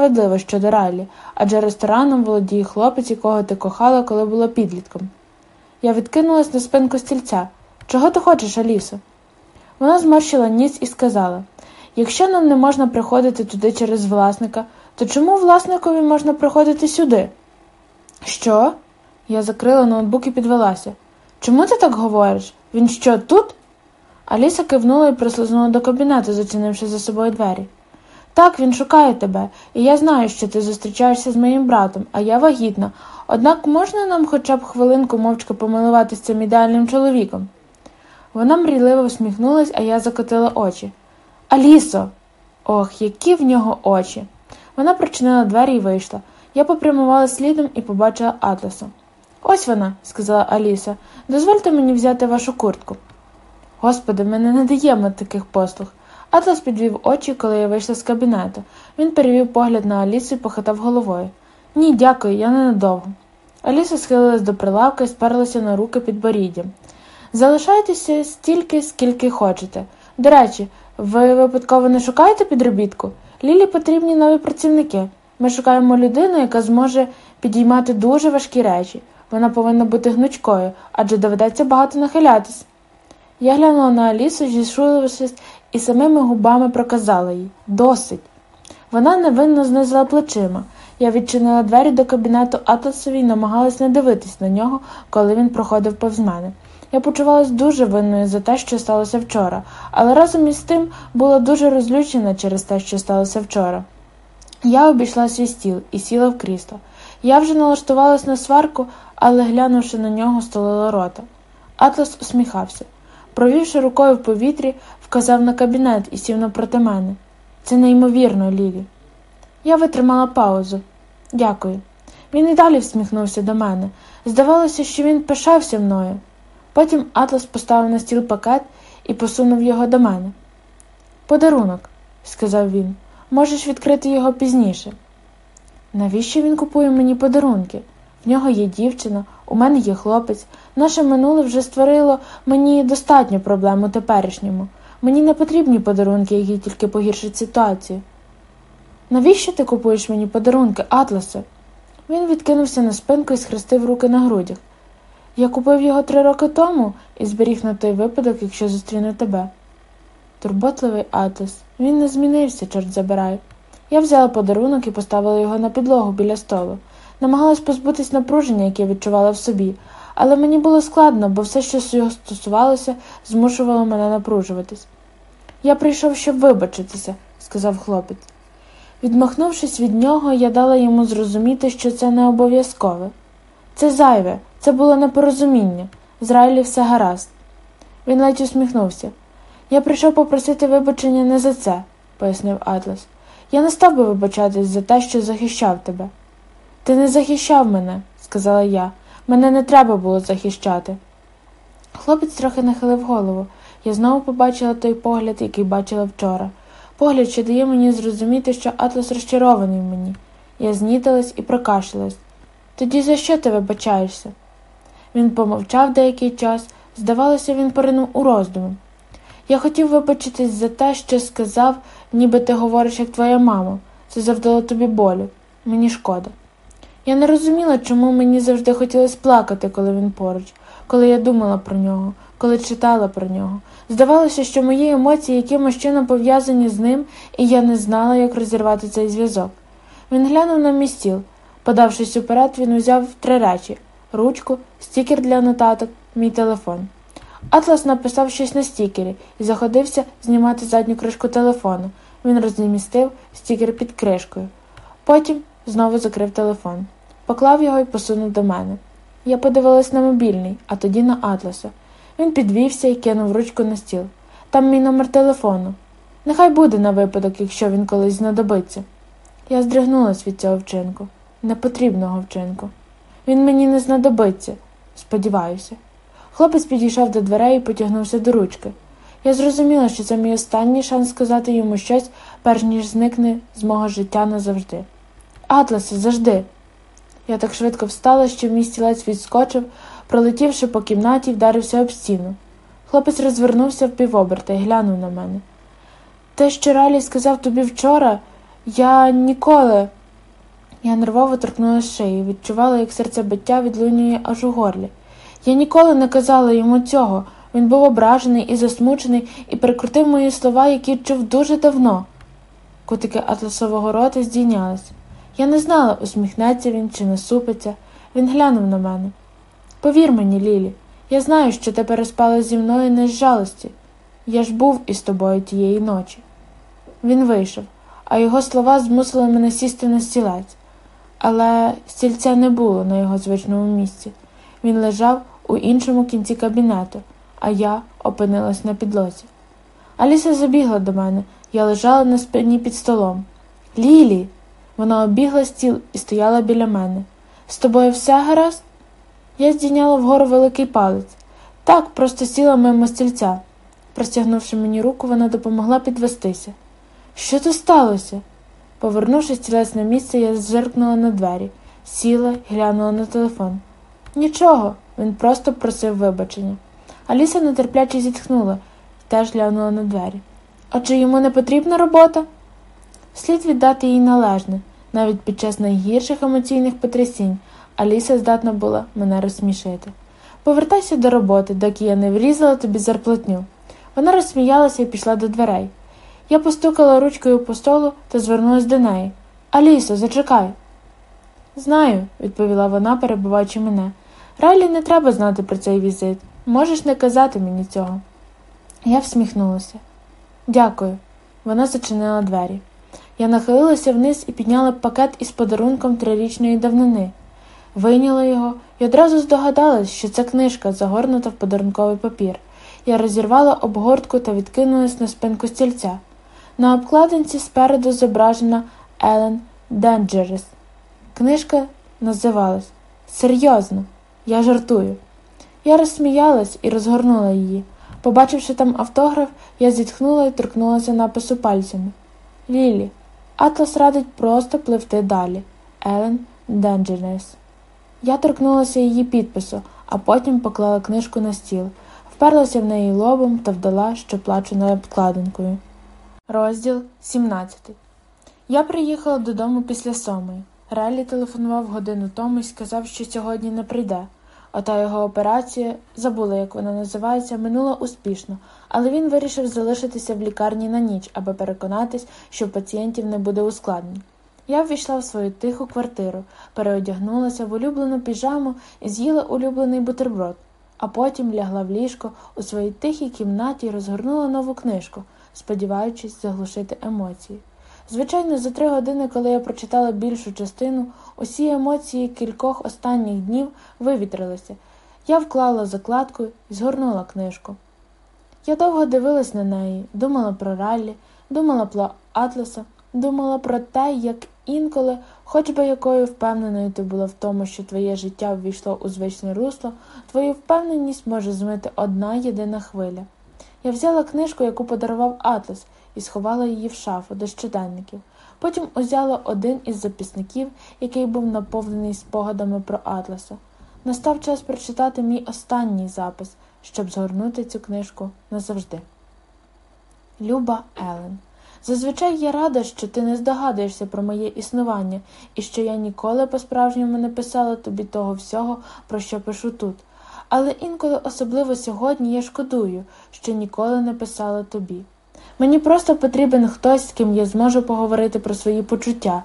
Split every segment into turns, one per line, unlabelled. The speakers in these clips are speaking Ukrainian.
справедливо щодо Райлі, адже рестораном володіє хлопець, якого ти кохала, коли була підлітком. Я відкинулась на спинку стільця. Чого ти хочеш, Алісо? Вона зморщила ніс і сказала якщо нам не можна приходити туди через власника, то чому власникові можна приходити сюди? Що? Я закрила ноутбук і підвелася. Чому ти так говориш? Він що, тут? Аліса кивнула і прислизнула до кабінету, зачинивши за собою двері. Так, він шукає тебе, і я знаю, що ти зустрічаєшся з моїм братом, а я вагітна. Однак можна нам хоча б хвилинку мовчки помилуватися цим ідеальним чоловіком? Вона мрійливо всміхнулась, а я закотила очі. Алісо! Ох, які в нього очі. Вона прочинила двері і вийшла. Я попрямувала слідом і побачила Атласу. Ось вона, сказала Аліса, дозвольте мені взяти вашу куртку. Господи, ми не надаємо таких послуг. Атлас підвів очі, коли я вийшла з кабінету. Він перевів погляд на Алісу і похитав головою. Ні, дякую, я ненадовго. Аліса схилилась до прилавка і сперлася на руки під боріддям. Залишайтеся стільки, скільки хочете. До речі, ви випадково не шукаєте підробітку? Лілі потрібні нові працівники. Ми шукаємо людину, яка зможе підіймати дуже важкі речі. Вона повинна бути гнучкою, адже доведеться багато нахилятись. Я глянула на Алісу, зішулившись, і самими губами проказала їй досить. Вона невинно знизила плечима. Я відчинила двері до кабінету Атласові і намагалась не дивитись на нього, коли він проходив повз мене. Я почувалася дуже винною за те, що сталося вчора, але разом із тим була дуже розлючена через те, що сталося вчора. Я обійшла свій стіл і сіла в крісло. Я вже налаштувалась на сварку, але, глянувши на нього, стулила рота. Атлас усміхався. Провівши рукою в повітрі, вказав на кабінет і сів напроти мене. Це неймовірно, Лілі. Я витримала паузу. Дякую. Він і далі всміхнувся до мене. Здавалося, що він пишався мною. Потім Атлас поставив на стіл пакет і посунув його до мене. Подарунок, сказав він, можеш відкрити його пізніше. Навіщо він купує мені подарунки? В нього є дівчина, у мене є хлопець. Наше минуле вже створило мені достатньо проблем у теперішньому. Мені не потрібні подарунки, які тільки погіршать ситуацію. Навіщо ти купуєш мені подарунки, Атласе? Він відкинувся на спинку і схрестив руки на грудях. Я купив його три роки тому і зберіг на той випадок, якщо зустріну тебе. Турботливий Атлас, він не змінився, чорт забирай. Я взяла подарунок і поставила його на підлогу біля столу. Намагалась позбутись напруження, яке відчувала в собі, але мені було складно, бо все, що його стосувалося, змушувало мене напружуватись. Я прийшов, щоб вибачитися, сказав хлопець. Відмахнувшись від нього, я дала йому зрозуміти, що це не обов'язкове. Це зайве, це було непорозуміння. З Райлі все гаразд. Він ледь усміхнувся. Я прийшов попросити вибачення не за це, пояснив Атлас. Я не став би вибачатись за те, що захищав тебе. Ти не захищав мене, сказала я. Мене не треба було захищати. Хлопець трохи нахилив голову. Я знову побачила той погляд, який бачила вчора. Погляд, що дає мені зрозуміти, що Атлас розчарований мені. Я знітилась і прокашлялась. Тоді за що ти вибачаєшся? Він помовчав деякий час, здавалося, він поринув у роздуми. Я хотів вибачитись за те, що сказав, ніби ти говориш, як твоя мама. Це завдало тобі болю. Мені шкода. Я не розуміла, чому мені завжди хотілося плакати, коли він поруч, коли я думала про нього, коли читала про нього. Здавалося, що мої емоції якимось чином пов'язані з ним, і я не знала, як розірвати цей зв'язок. Він глянув на мій стіл. Подавшись уперед, він узяв три речі ручку, стікер для нотаток, мій телефон. Атлас написав щось на стікері і заходився знімати задню кришку телефону. Він розмістив стікер під кришкою. Потім знову закрив телефон, поклав його і посунув до мене. Я подивилась на мобільний, а тоді на Атласа. Він підвівся і кинув ручку на стіл. Там мій номер телефону. Нехай буде на випадок, якщо він колись знадобиться. Я здригнулась від цього вчинку, непотрібного вчинку. Він мені не знадобиться, сподіваюся. Хлопець підійшов до дверей і потягнувся до ручки. Я зрозуміла, що це мій останній шанс сказати йому щось, перш ніж зникне з мого життя назавжди. Атласе, завжди. Я так швидко встала, що мій стілець відскочив, пролетівши по кімнаті, вдарився об стіну. Хлопець розвернувся в півоберта і глянув на мене. Те, що Ралі сказав тобі вчора, Я ніколи. Я нервово торкнула шиї, відчувала, як серцебиття відлунює аж у горлі. Я ніколи не казала йому цього. Він був ображений і засмучений і перекрутив мої слова, які чув дуже давно. Кутики атласового рота здійнялись. Я не знала, усміхнеться він чи насупиться. Він глянув на мене. Повір мені, Лілі, я знаю, що ти переспала зі мною не з жалості. Я ж був із тобою тієї ночі. Він вийшов, а його слова змусили мене сісти на стілець. Але стільця не було на його звичному місці. Він лежав у іншому кінці кабінету, а я опинилась на підлозі. Аліса забігла до мене, я лежала на спині під столом. Лілі. Вона обігла стіл і стояла біля мене. З тобою все гаразд? Я здійняла вгору великий палець. Так, просто сіла мимо стільця. Простягнувши мені руку, вона допомогла підвестися. Що тут сталося? Повернувши стілець на місце, я зжеркнула на двері, сіла глянула на телефон. Нічого, він просто просив вибачення. Аліса нетерпляче зітхнула і теж глянула на двері. А чи йому не потрібна робота? Слід віддати їй належне, навіть під час найгірших емоційних потрясінь Аліса здатна була мене розсмішити. Повертайся до роботи, доки я не врізала тобі зарплатню. Вона розсміялася і пішла до дверей. Я постукала ручкою по столу та звернулася до неї. Алісо, зачекай. Знаю, відповіла вона, перебуваючи мене. Райлі не треба знати про цей візит. Можеш не казати мені цього. Я всміхнулася. Дякую. Вона зачинила двері. Я нахилилася вниз і підняла пакет із подарунком трирічної давнини. Вийняла його і одразу здогадалась, що це книжка, загорнута в подарунковий папір. Я розірвала обгортку та відкинулась на спинку стільця. На обкладинці спереду зображена Елен Денджерес. Книжка називалась Серйозно, я жартую. Я розсміялась і розгорнула її. Побачивши там автограф, я зітхнула і торкнулася напису пальцями. Лілі, Атлас радить просто пливти далі. Елен Денджерес. Я торкнулася її підпису, а потім поклала книжку на стіл, вперлася в неї лобом та вдала, що плачу над обкладинкою. Розділ 17 Я приїхала додому після сьомої. Реллі телефонував годину тому і сказав, що сьогодні не прийде. Ота його операція, забула, як вона називається, минула успішно, але він вирішив залишитися в лікарні на ніч, аби переконатись, що пацієнтів не буде ускладнень. Я ввійшла в свою тиху квартиру, переодягнулася в улюблену піжаму і з'їла улюблений бутерброд, а потім лягла в ліжко у своїй тихій кімнаті і розгорнула нову книжку, сподіваючись заглушити емоції. Звичайно, за три години, коли я прочитала більшу частину, усі емоції кількох останніх днів вивітрилися. Я вклала закладку і згорнула книжку. Я довго дивилась на неї, думала про раллі, думала про Атласа, думала про те, як інколи, хоч би якою впевненою ти була в тому, що твоє життя ввійшло у звичне русло, твою впевненість може змити одна єдина хвиля. Я взяла книжку, яку подарував Атлас, і сховала її в шафу до щоденників. Потім узяла один із записників, який був наповнений спогадами про Атласа. Настав час прочитати мій останній запис, щоб згорнути цю книжку назавжди. Люба Елен. Зазвичай я рада, що ти не здогадуєшся про моє існування і що я ніколи по-справжньому не писала тобі того всього, про що пишу тут. Але інколи, особливо сьогодні, я шкодую, що ніколи не писала тобі. Мені просто потрібен хтось, з ким я зможу поговорити про свої почуття.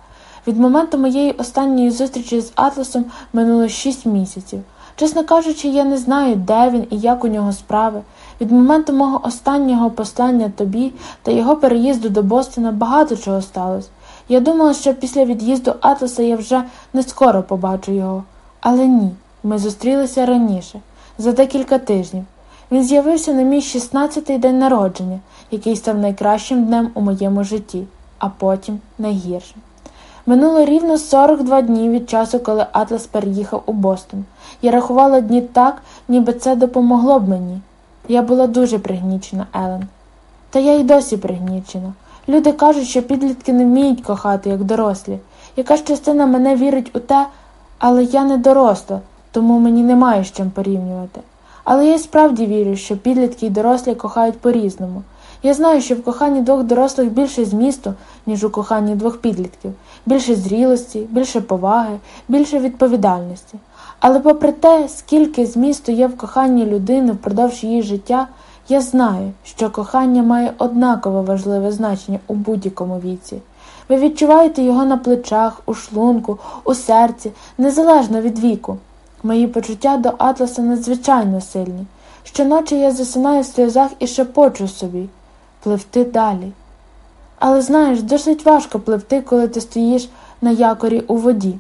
Від моменту моєї останньої зустрічі з Атласом минуло шість місяців. Чесно кажучи, я не знаю, де він і як у нього справи. Від моменту мого останнього послання тобі та його переїзду до Бостона багато чого сталося. Я думала, що після від'їзду Атласа я вже не скоро побачу його. Але ні, ми зустрілися раніше, за декілька тижнів. Він з'явився на мій 16-й день народження, який став найкращим днем у моєму житті, а потім найгіршим. Минуло рівно 42 дні від часу, коли Атлас переїхав у Бостон. Я рахувала дні так, ніби це допомогло б мені. Я була дуже пригнічена, Елен. Та я й досі пригнічена. Люди кажуть, що підлітки не вміють кохати, як дорослі. Якась частина мене вірить у те, але я не доросла, тому мені немає з чим порівнювати. Але я справді вірю, що підлітки й дорослі кохають по-різному. Я знаю, що в коханні двох дорослих більше змісту, ніж у коханні двох підлітків, більше зрілості, більше поваги, більше відповідальності. Але попри те, скільки змісту є в коханні людини впродовж її життя, я знаю, що кохання має однаково важливе значення у будь-якому віці. Ви відчуваєте його на плечах, у шлунку, у серці, незалежно від віку. Мої почуття до Атласа надзвичайно сильні. Щоночі я засинаю в сльозах і шепочу собі пливти далі. Але знаєш, досить важко пливти, коли ти стоїш на якорі у воді.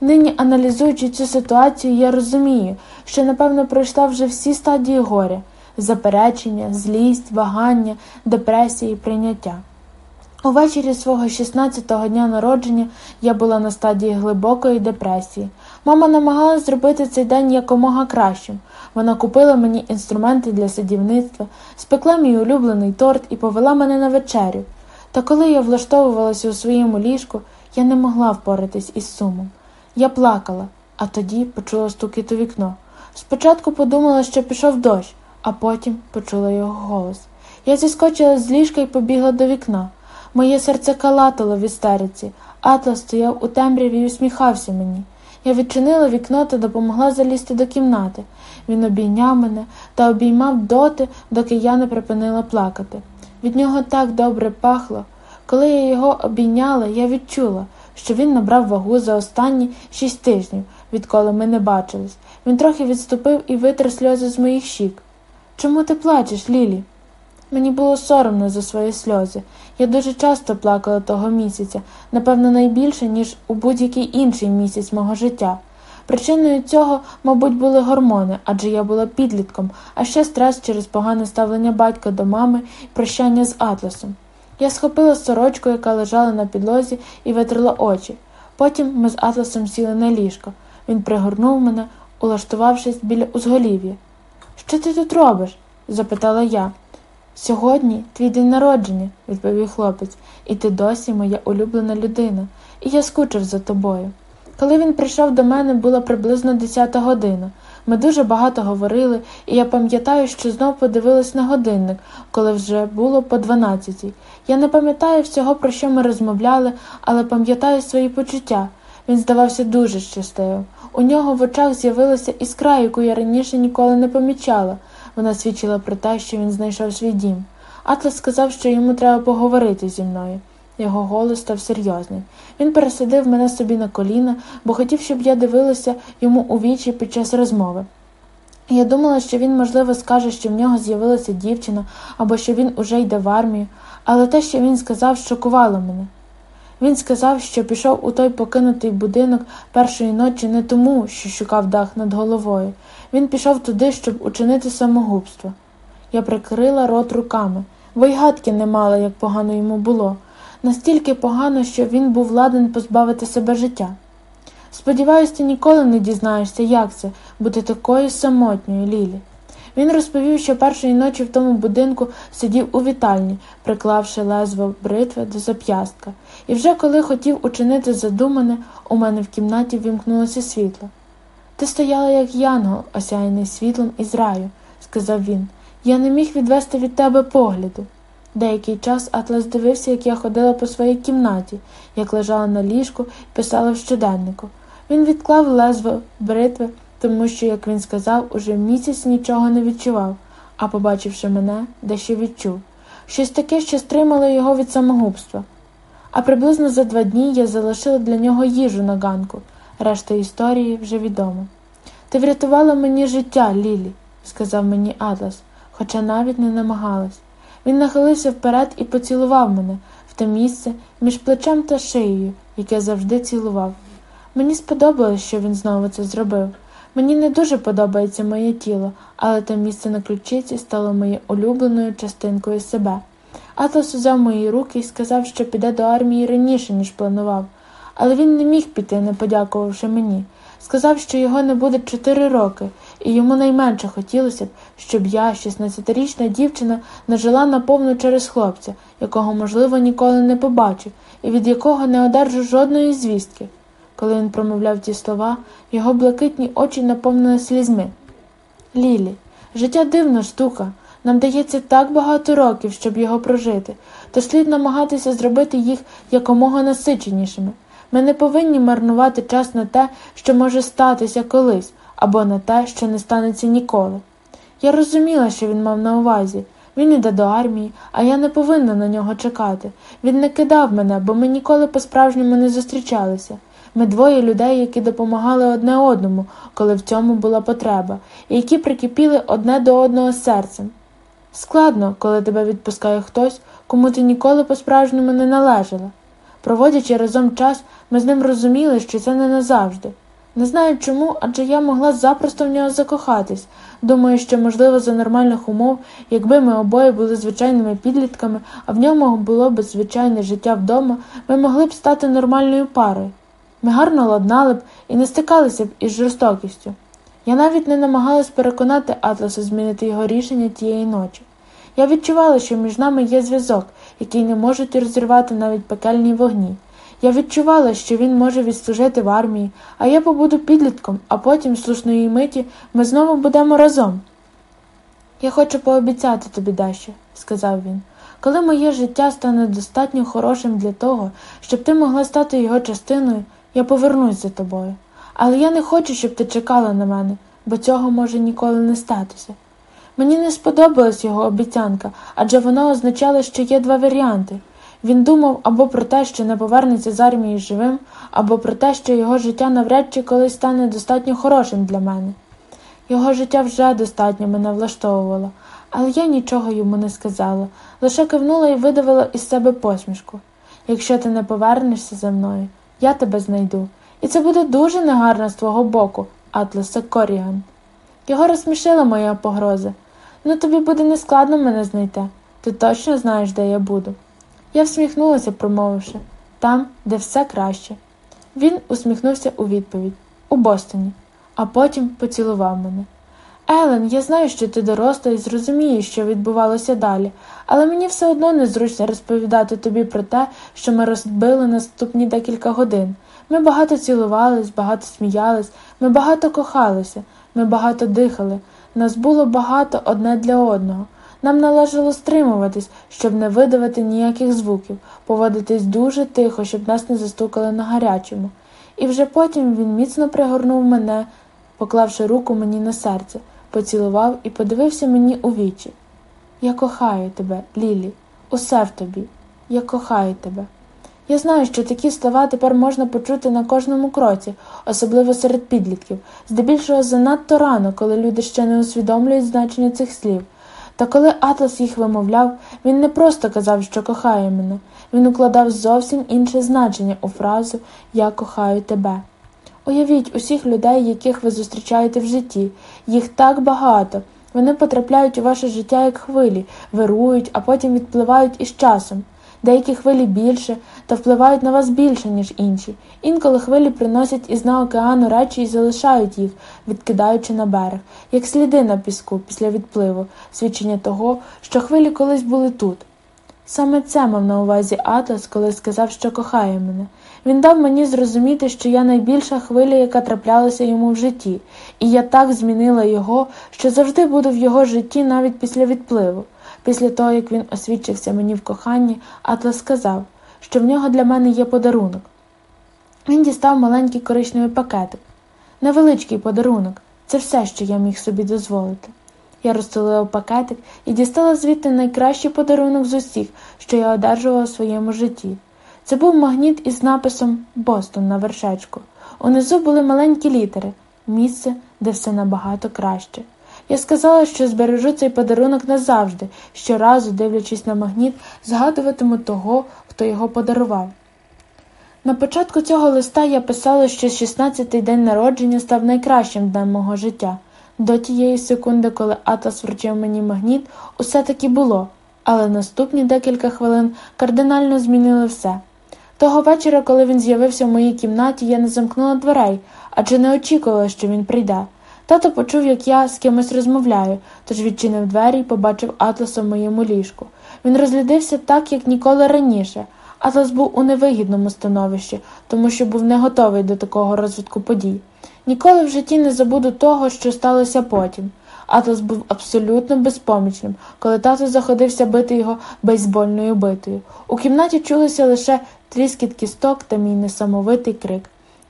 Нині, аналізуючи цю ситуацію, я розумію, що, напевно, пройшла вже всі стадії горя заперечення, злість, вагання, депресії, прийняття. Увечері свого 16-го дня народження я була на стадії глибокої депресії. Мама намагалась зробити цей день якомога кращим. Вона купила мені інструменти для садівництва, спекла мій улюблений торт і повела мене на вечерю. Та коли я влаштовувалася у своєму ліжку, я не могла впоратись із сумом. Я плакала, а тоді почула стукіт у вікно. Спочатку подумала, що пішов дощ, а потім почула його голос. Я зіскочила з ліжка і побігла до вікна. Моє серце калатало в істериці. Атлас стояв у темряві і усміхався мені. Я відчинила вікно та допомогла залізти до кімнати. Він обійняв мене та обіймав доти, доки я не припинила плакати. Від нього так добре пахло. Коли я його обійняла, я відчула, що він набрав вагу за останні шість тижнів, відколи ми не бачились. Він трохи відступив і витер сльози з моїх щік. Чому ти плачеш, Лілі? Мені було соромно за свої сльози. Я дуже часто плакала того місяця, напевно, найбільше, ніж у будь-який інший місяць мого життя. Причиною цього, мабуть, були гормони, адже я була підлітком, а ще стрес через погане ставлення батька до мами і прощання з Атласом. Я схопила сорочку, яка лежала на підлозі, і витерла очі. Потім ми з Атласом сіли на ліжко. Він пригорнув мене, улаштувавшись біля узголів'я. Що ти тут робиш? запитала я. Сьогодні твій день народження, відповів хлопець, і ти досі моя улюблена людина, і я скучив за тобою. Коли він прийшов до мене, була приблизно десята година. Ми дуже багато говорили, і я пам'ятаю, що знов подивилась на годинник, коли вже було по дванадцятій. Я не пам'ятаю всього, про що ми розмовляли, але пам'ятаю свої почуття. Він здавався дуже щасливим. У нього в очах з'явилася іскра, яку я раніше ніколи не помічала. Вона свідчила про те, що він знайшов свій дім. Атлас сказав, що йому треба поговорити зі мною. Його голос став серйозним. Він пересадив мене собі на коліна, бо хотів, щоб я дивилася йому у вічі під час розмови. Я думала, що він, можливо, скаже, що в нього з'явилася дівчина або що він уже йде в армію, але те, що він сказав, шокувало мене. Він сказав, що пішов у той покинутий будинок першої ночі не тому, що шукав дах над головою. Він пішов туди, щоб учинити самогубство. Я прикрила рот руками, бо й гадки не мала, як погано йому було, настільки погано, що він був ладен позбавити себе життя. Сподіваюсь, ти ніколи не дізнаєшся, як це бути такою самотньою, Лілі. Він розповів, що першої ночі в тому будинку сидів у вітальні, приклавши лезво бритви до зап'ястка, і вже коли хотів учинити задумане, у мене в кімнаті вімкнулося світло. Ти стояла, як янгол, осяяний світлом із раю, сказав він. Я не міг відвести від тебе погляду. Деякий час Атлас дивився, як я ходила по своїй кімнаті, як лежала на ліжку і писала в щоденнику. Він відклав лезво бритви, тому що, як він сказав, уже місяць нічого не відчував, а, побачивши мене, дещо відчув щось таке, що стримало його від самогубства. А приблизно за два дні я залишила для нього їжу на ганку. Решта історії вже відома. Ти врятувала мені життя, Лілі, сказав мені Атлас, хоча навіть не намагалась. Він нахилився вперед і поцілував мене в те місце між плечем та шиєю, яке завжди цілував. Мені сподобалось, що він знову це зробив. Мені не дуже подобається моє тіло, але те місце на ключиці стало моєю улюбленою частинкою себе. Атлас узяв мої руки і сказав, що піде до армії раніше, ніж планував, але він не міг піти, не подякувавши мені. Сказав, що його не буде чотири роки, і йому найменше хотілося б, щоб я, 16-річна дівчина, не жила наповну через хлопця, якого, можливо, ніколи не побачив, і від якого не одержу жодної звістки. Коли він промовляв ті слова, його блакитні очі наповнили слізьми. Лілі, життя дивна штука. Нам дається так багато років, щоб його прожити, то слід намагатися зробити їх якомога насиченішими. Ми не повинні марнувати час на те, що може статися колись, або на те, що не станеться ніколи. Я розуміла, що він мав на увазі. Він іде до армії, а я не повинна на нього чекати. Він не кидав мене, бо ми ніколи по-справжньому не зустрічалися. Ми двоє людей, які допомагали одне одному, коли в цьому була потреба, і які прикипіли одне до одного серцем. Складно, коли тебе відпускає хтось, кому ти ніколи по-справжньому не належала. Проводячи разом час, ми з ним розуміли, що це не назавжди. Не знаю чому, адже я могла запросто в нього закохатись. Думаю, що, можливо, за нормальних умов, якби ми обоє були звичайними підлітками, а в ньому було б звичайне життя вдома, ми могли б стати нормальною парою. Ми гарно ладнали б і не стикалися б із жорстокістю. Я навіть не намагалась переконати Атласа змінити його рішення тієї ночі. Я відчувала, що між нами є зв'язок, який не можуть розірвати навіть пекельні вогні. Я відчувала, що він може відслужити в армії, а я побуду підлітком, а потім, слушної миті, ми знову будемо разом. Я хочу пообіцяти тобі дещо, сказав він. Коли моє життя стане достатньо хорошим для того, щоб ти могла стати його частиною, я повернусь за тобою. Але я не хочу, щоб ти чекала на мене, бо цього може ніколи не статися. Мені не сподобалась його обіцянка, адже вона означала, що є два варіанти. Він думав або про те, що не повернеться з армії живим, або про те, що його життя навряд чи колись стане достатньо хорошим для мене. Його життя вже достатньо мене влаштовувало, але я нічого йому не сказала, лише кивнула і видавила із себе посмішку. Якщо ти не повернешся за мною, я тебе знайду. І це буде дуже негарно з твого боку, Атласа Коріган. Його розсмішила моя погроза. Ну тобі буде нескладно мене знайти. Ти точно знаєш, де я буду. Я всміхнулася, промовивши там, де все краще. Він усміхнувся у відповідь у Бостоні, а потім поцілував мене. Елен, я знаю, що ти доросла і зрозумієш, що відбувалося далі, але мені все одно незручно розповідати тобі про те, що ми розбили наступні декілька годин. Ми багато цілувались, багато сміялись, ми багато кохалися, ми багато дихали. Нас було багато одне для одного. Нам належало стримуватись, щоб не видавати ніяких звуків, поводитись дуже тихо, щоб нас не застукали на гарячому. І вже потім він міцно пригорнув мене, поклавши руку мені на серце, поцілував і подивився мені у вічі. Я кохаю тебе, Лілі, усе в тобі. Я кохаю тебе. Я знаю, що такі слова тепер можна почути на кожному кроці, особливо серед підлітків, здебільшого занадто рано, коли люди ще не усвідомлюють значення цих слів. Та коли Атлас їх вимовляв, він не просто казав, що кохає мене, він укладав зовсім інше значення у фразу Я кохаю тебе. Уявіть усіх людей, яких ви зустрічаєте в житті, їх так багато. Вони потрапляють у ваше життя як хвилі, вирують, а потім відпливають із часом. Деякі хвилі більше та впливають на вас більше, ніж інші. Інколи хвилі приносять із океану речі і залишають їх, відкидаючи на берег, як сліди на піску після відпливу, свідчення того, що хвилі колись були тут. Саме це мав на увазі Атлас, коли сказав, що кохає мене. Він дав мені зрозуміти, що я найбільша хвиля, яка траплялася йому в житті, і я так змінила його, що завжди буду в його житті навіть після відпливу. Після того, як він освідчився мені в коханні, Атлас сказав, що в нього для мене є подарунок. Він дістав маленький коричневий пакетик. Невеличкий подарунок це все, що я міг собі дозволити. Я розстелила пакетик і дістала звідти найкращий подарунок з усіх, що я одержувала у своєму житті. Це був магніт із написом Бостон на вершечку. Унизу були маленькі літери місце, де все набагато краще. Я сказала, що збережу цей подарунок назавжди, щоразу, дивлячись на магніт, згадуватиму того, хто його подарував. На початку цього листа я писала, що 16-й день народження став найкращим днем мого життя. До тієї секунди, коли Атас вручив мені магніт, усе таки було, але наступні декілька хвилин кардинально змінили все. Того вечора, коли він з'явився в моїй кімнаті, я не замкнула дверей, адже не очікувала, що він прийде. Тато почув, як я з кимось розмовляю, тож відчинив двері і побачив Атласа в моєму ліжку. Він розлютився так, як ніколи раніше. Атлас був у невигідному становищі, тому що був не готовий до такого розвитку подій. Ніколи в житті не забуду того, що сталося потім. Атлас був абсолютно безпомічним, коли тато заходився бити його бейсбольною битою. У кімнаті чулися лише тріскіт кісток та мій несамовитий крик.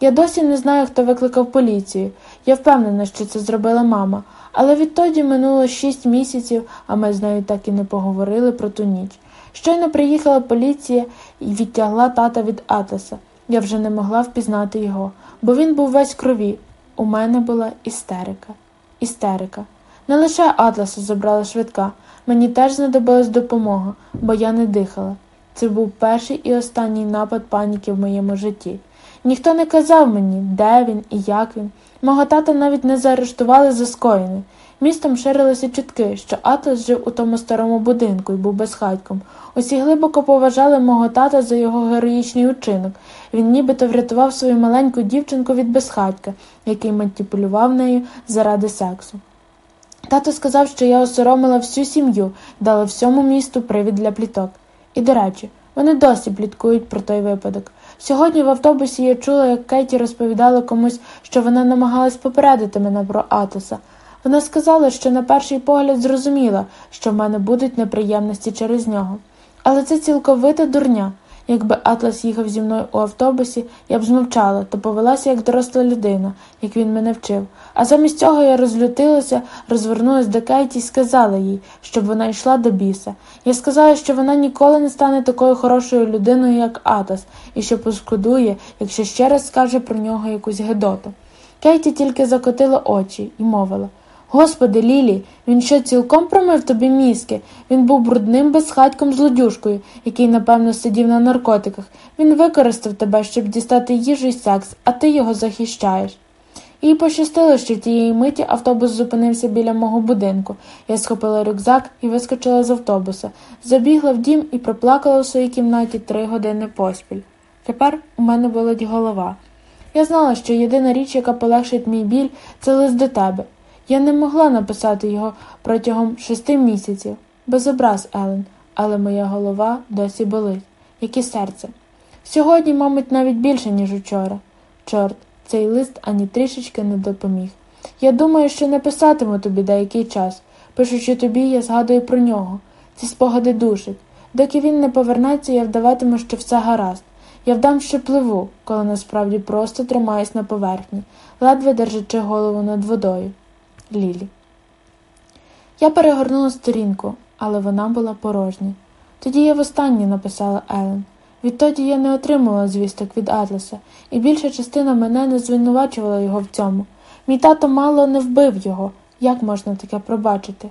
Я досі не знаю, хто викликав поліцію. Я впевнена, що це зробила мама, але відтоді минуло шість місяців, а ми з нею так і не поговорили про ту ніч. Щойно приїхала поліція і відтягла тата від Атласа. Я вже не могла впізнати його, бо він був весь крові. У мене була істерика. Істерика. Не лише Атласа забрала швидка, мені теж знадобилась допомога, бо я не дихала. Це був перший і останній напад паніки в моєму житті. Ніхто не казав мені, де він і як він. Мого тата навіть не заарештували за скоєне. Містом ширилися чутки, що Атлас жив у тому старому будинку і був безхатьком. Усі глибоко поважали мого тата за його героїчний учинок. Він нібито врятував свою маленьку дівчинку від безхатька, який маніпулював нею заради сексу. Тато сказав, що я осоромила всю сім'ю, дала всьому місту привід для пліток. І, до речі, вони досі пліткують про той випадок. Сьогодні в автобусі я чула, як Кеті розповідала комусь, що вона намагалась попередити мене про Атоса. Вона сказала, що на перший погляд зрозуміла, що в мене будуть неприємності через нього. Але це цілковита дурня. Якби Атлас їхав зі мною у автобусі, я б змовчала та повелася як доросла людина, як він мене вчив. А замість цього я розлютилася, розвернулась до Кейті і сказала їй, щоб вона йшла до біса. Я сказала, що вона ніколи не стане такою хорошою людиною, як Атас, і що пошкодує, якщо ще раз скаже про нього якусь гедоту. Кейті тільки закотила очі і мовила Господи, Лілі, він що цілком промив тобі мізки? Він був брудним безхатьком злодюшкою, який, напевно, сидів на наркотиках. Він використав тебе, щоб дістати їжу й секс, а ти його захищаєш. Їй пощастило, що тієї миті автобус зупинився біля мого будинку. Я схопила рюкзак і вискочила з автобуса, забігла в дім і проплакала у своїй кімнаті три години поспіль. Тепер у мене болить голова. Я знала, що єдина річ, яка полегшить мій біль, це лист до тебе. Я не могла написати його протягом шести місяців. Без образ, Елен, але моя голова досі болить, як і серце. Сьогодні, мабуть, навіть більше, ніж учора. Чорт, цей лист ані трішечки не допоміг. Я думаю, що не писатиму тобі деякий час. Пишучи тобі, я згадую про нього. Ці спогади душать. Доки він не повернеться, я вдаватиму, що все гаразд. Я вдам, що пливу, коли насправді просто тримаюсь на поверхні, ледве держачи голову над водою. Лілі. Я перегорнула сторінку, але вона була порожня. Тоді я востаннє написала Елен. Відтоді я не отримала звісток від Атласа, і більша частина мене не звинувачувала його в цьому. Мій тато мало не вбив його. Як можна таке пробачити?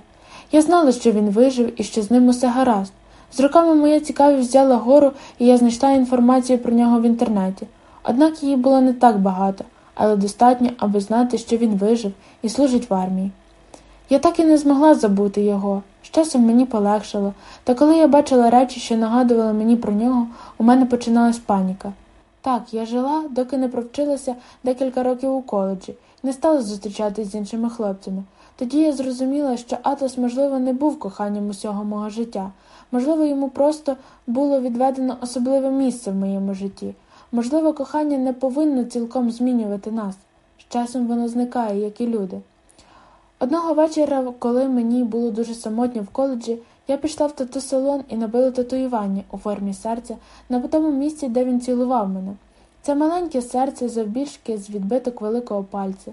Я знала, що він вижив і що з ним усе гаразд. З роками моя цікавість взяла гору, і я знайшла інформацію про нього в інтернеті. Однак її було не так багато, але достатньо, аби знати, що він вижив і служить в армії. Я так і не змогла забути його. З часом мені полегшало, та коли я бачила речі, що нагадували мені про нього, у мене починалась паніка. Так, я жила, доки не провчилася декілька років у коледжі, не стала зустрічатись з іншими хлопцями. Тоді я зрозуміла, що Атлас, можливо, не був коханням усього мого життя. Можливо, йому просто було відведено особливе місце в моєму житті. Можливо, кохання не повинно цілком змінювати нас. З часом воно зникає, як і люди. Одного вечора, коли мені було дуже самотньо в коледжі, я пішла в тату-салон і набила татуювання у формі серця на тому місці, де він цілував мене. Це маленьке серце завбільшки з відбиток великого пальця.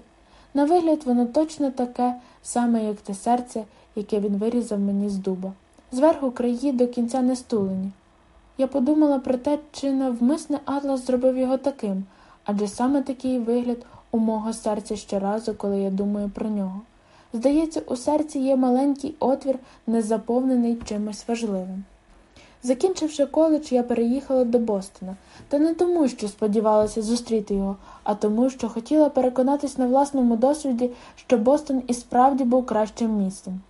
На вигляд, воно точно таке саме, як те серце, яке він вирізав мені з дуба. Зверху краї до кінця не стулені. Я подумала про те, чи навмисне Атлас зробив його таким, адже саме такий вигляд у мого серця щоразу, коли я думаю про нього. Здається, у серці є маленький отвір, не заповнений чимось важливим. Закінчивши коледж, я переїхала до Бостона, та не тому, що сподівалася зустріти його, а тому, що хотіла переконатись на власному досвіді, що Бостон і справді був кращим місцем.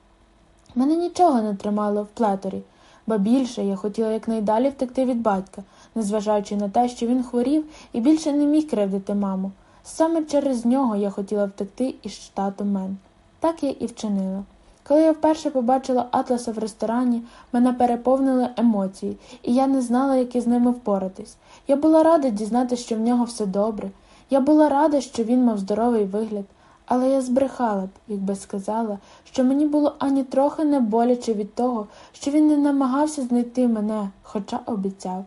Мене нічого не тримало в плеторі, ба більше я хотіла якнайдалі втекти від батька, незважаючи на те, що він хворів і більше не міг кривдити маму. Саме через нього я хотіла втекти із штату Мен. Так я і вчинила. Коли я вперше побачила Атласа в ресторані, мене переповнили емоції, і я не знала, як із ними впоратись. Я була рада дізнатися, що в нього все добре. Я була рада, що він мав здоровий вигляд, Але я збрехала б, якби сказала, що мені було ані трохи не боляче від того, що він не намагався знайти мене, хоча обіцяв.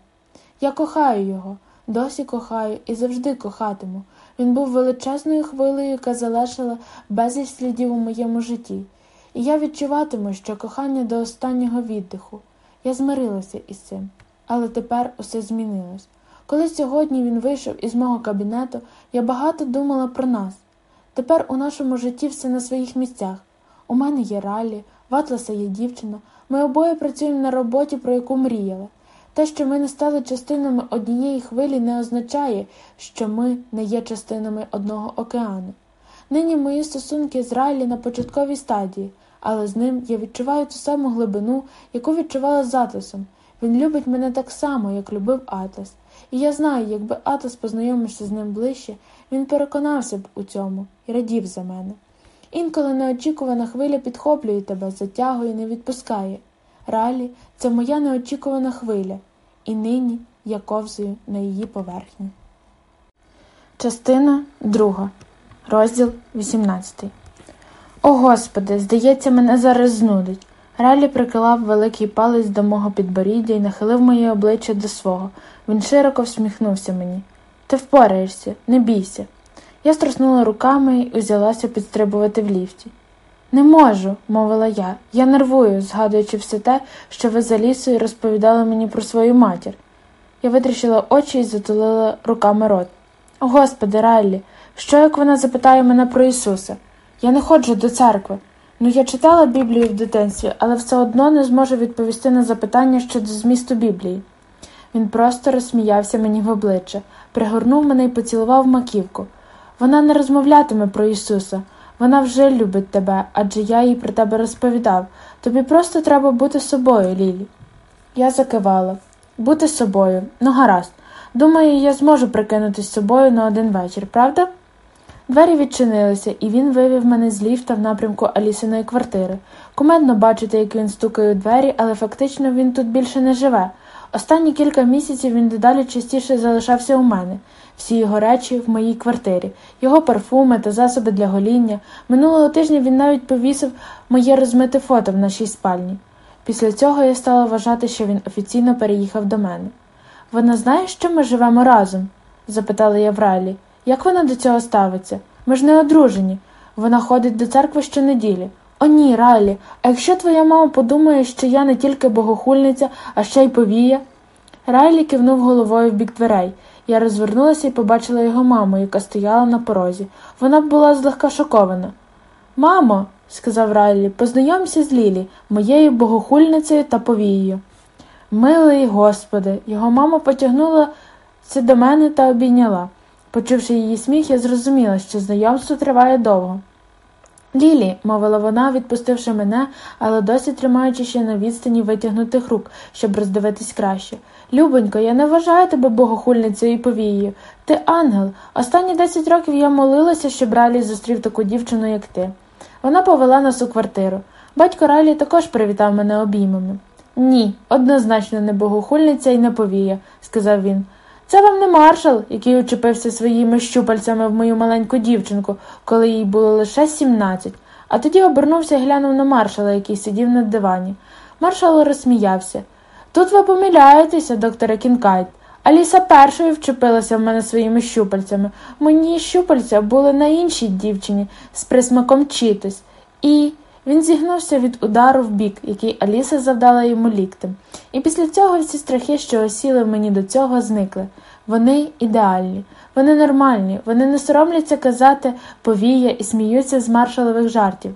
Я кохаю його, досі кохаю і завжди кохатиму. Він був величезною хвилею, яка залишила безліч слідів у моєму житті, і я відчуватиму, що кохання до останнього віддиху. Я змирилася із цим, але тепер усе змінилось. Коли сьогодні він вийшов із мого кабінету, я багато думала про нас. Тепер у нашому житті все на своїх місцях. У мене є ралі, в Атласа є дівчина. Ми обоє працюємо на роботі, про яку мріяли. Те, що ми не стали частинами однієї хвилі, не означає, що ми не є частинами одного океану. Нині мої стосунки з Райлі на початковій стадії, але з ним я відчуваю ту саму глибину, яку відчувала з Атласом. Він любить мене так само, як любив Атлас. І я знаю, якби Атлас познайомився з ним ближче, він переконався б у цьому і радів за мене. Інколи неочікувана хвиля підхоплює тебе, затягує, не відпускає. Ралі це моя неочікувана хвиля, і нині я ковзую на її поверхні. Частина 2. Розділ 18. О Господи, здається, мене зараз знудить. Ралі приклав великий палець до мого підборіддя і нахилив моє обличчя до свого. Він широко всміхнувся мені. Ти впораєшся, не бійся. Я струснула руками і узялася підстрибувати в ліфті. Не можу, мовила я. Я нервую, згадуючи все те, що ви за лісою розповідали мені про свою матір. Я витріщила очі і затулила руками рот. Господи, Райлі, що як вона запитає мене про Ісуса? Я не ходжу до церкви. Ну, я читала Біблію в дитинстві, але все одно не зможу відповісти на запитання щодо змісту Біблії. Він просто розсміявся мені в обличчя, пригорнув мене і поцілував маківку. Вона не розмовлятиме про Ісуса. Вона вже любить тебе, адже я їй про тебе розповідав. Тобі просто треба бути собою, Лілі. Я закивала. Бути собою. Ну, гаразд. Думаю, я зможу прикинутись собою на один вечір, правда? Двері відчинилися, і він вивів мене з ліфта в напрямку Алісиної квартири. Кумедно бачити, як він стукає у двері, але фактично він тут більше не живе. Останні кілька місяців він дедалі частіше залишався у мене, всі його речі в моїй квартирі, його парфуми та засоби для гоління. Минулого тижня він навіть повісив моє розмите фото в нашій спальні. Після цього я стала вважати, що він офіційно переїхав до мене. Вона знає, що ми живемо разом? запитала я в Райлі. Як вона до цього ставиться? Ми ж не одружені. Вона ходить до церкви щонеділі. О, ні, Райлі, а якщо твоя мама подумає, що я не тільки богохульниця, а ще й повія? Райлі кивнув головою в бік дверей. Я розвернулася і побачила його маму, яка стояла на порозі. Вона була злегка шокована. Мамо, сказав Райлі, познайомся з Лілі, моєю богохульницею та повією. Милий Господи, його мама потягнулася до мене та обійняла. Почувши її сміх, я зрозуміла, що знайомство триває довго. Лілі, мовила вона, відпустивши мене, але досі тримаючи ще на відстані витягнутих рук, щоб роздивитись краще. Любонько, я не вважаю тебе богохульницею і повією. Ти ангел. Останні десять років я молилася, щоб Ралі зустрів таку дівчину, як ти. Вона повела нас у квартиру. Батько Ралі також привітав мене обіймами. Ні, однозначно не богохульниця і не повія, сказав він. Це вам не маршал, який учепився своїми щупальцями в мою маленьку дівчинку, коли їй було лише сімнадцять, а тоді обернувся і глянув на маршала, який сидів на дивані. Маршал розсміявся. Тут ви помиляєтеся, докторе Кінкайт. Аліса першою вчепилася в мене своїми щупальцями. Мої щупальця були на іншій дівчині з присмаком читись. І він зігнувся від удару в бік, який Аліса завдала йому ліктем. І після цього всі страхи, що осіли мені до цього, зникли. Вони ідеальні, вони нормальні, вони не соромляться казати повія і сміються з маршалових жартів.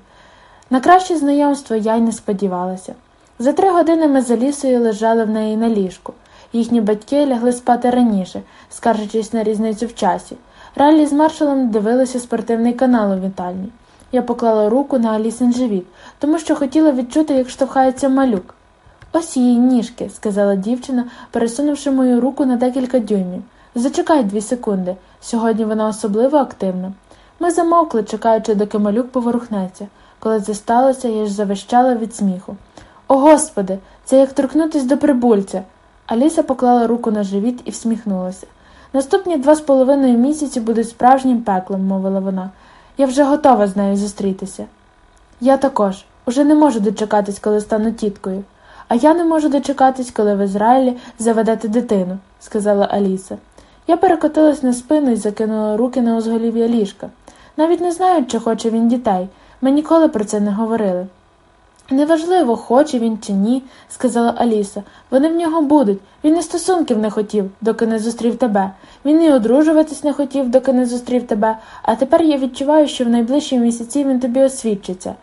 На краще знайомство я й не сподівалася. За три години ми за лісою лежали в неї на ліжку. Їхні батьки лягли спати раніше, скаржачись на різницю в часі. Раллі з маршалом дивилися спортивний канал у вітальні. Я поклала руку на Алісин живіт, тому що хотіла відчути, як штовхається малюк. Ось її ніжки, сказала дівчина, пересунувши мою руку на декілька дюймів. Зачекай дві секунди. Сьогодні вона особливо активна. Ми замовкли, чекаючи, доки малюк поворухнеться. Коли це сталося, я ж завищала від сміху. О, Господи, це як торкнутись до прибульця. Аліса поклала руку на живіт і всміхнулася. Наступні два з половиною місяці будуть справжнім пеклом, мовила вона. Я вже готова з нею зустрітися. Я також уже не можу дочекатись, коли стану тіткою. А я не можу дочекатись, коли в Ізраїлі заведете дитину, сказала Аліса. Я перекотилась на спину і закинула руки на узголів'я ліжка. Навіть не знаю, чи хоче він дітей. Ми ніколи про це не говорили. Неважливо, хоче він чи ні, сказала Аліса. Вони в нього будуть. Він і стосунків не хотів, доки не зустрів тебе. Він і одружуватись не хотів, доки не зустрів тебе, а тепер я відчуваю, що в найближчі місяці він тобі освідчиться.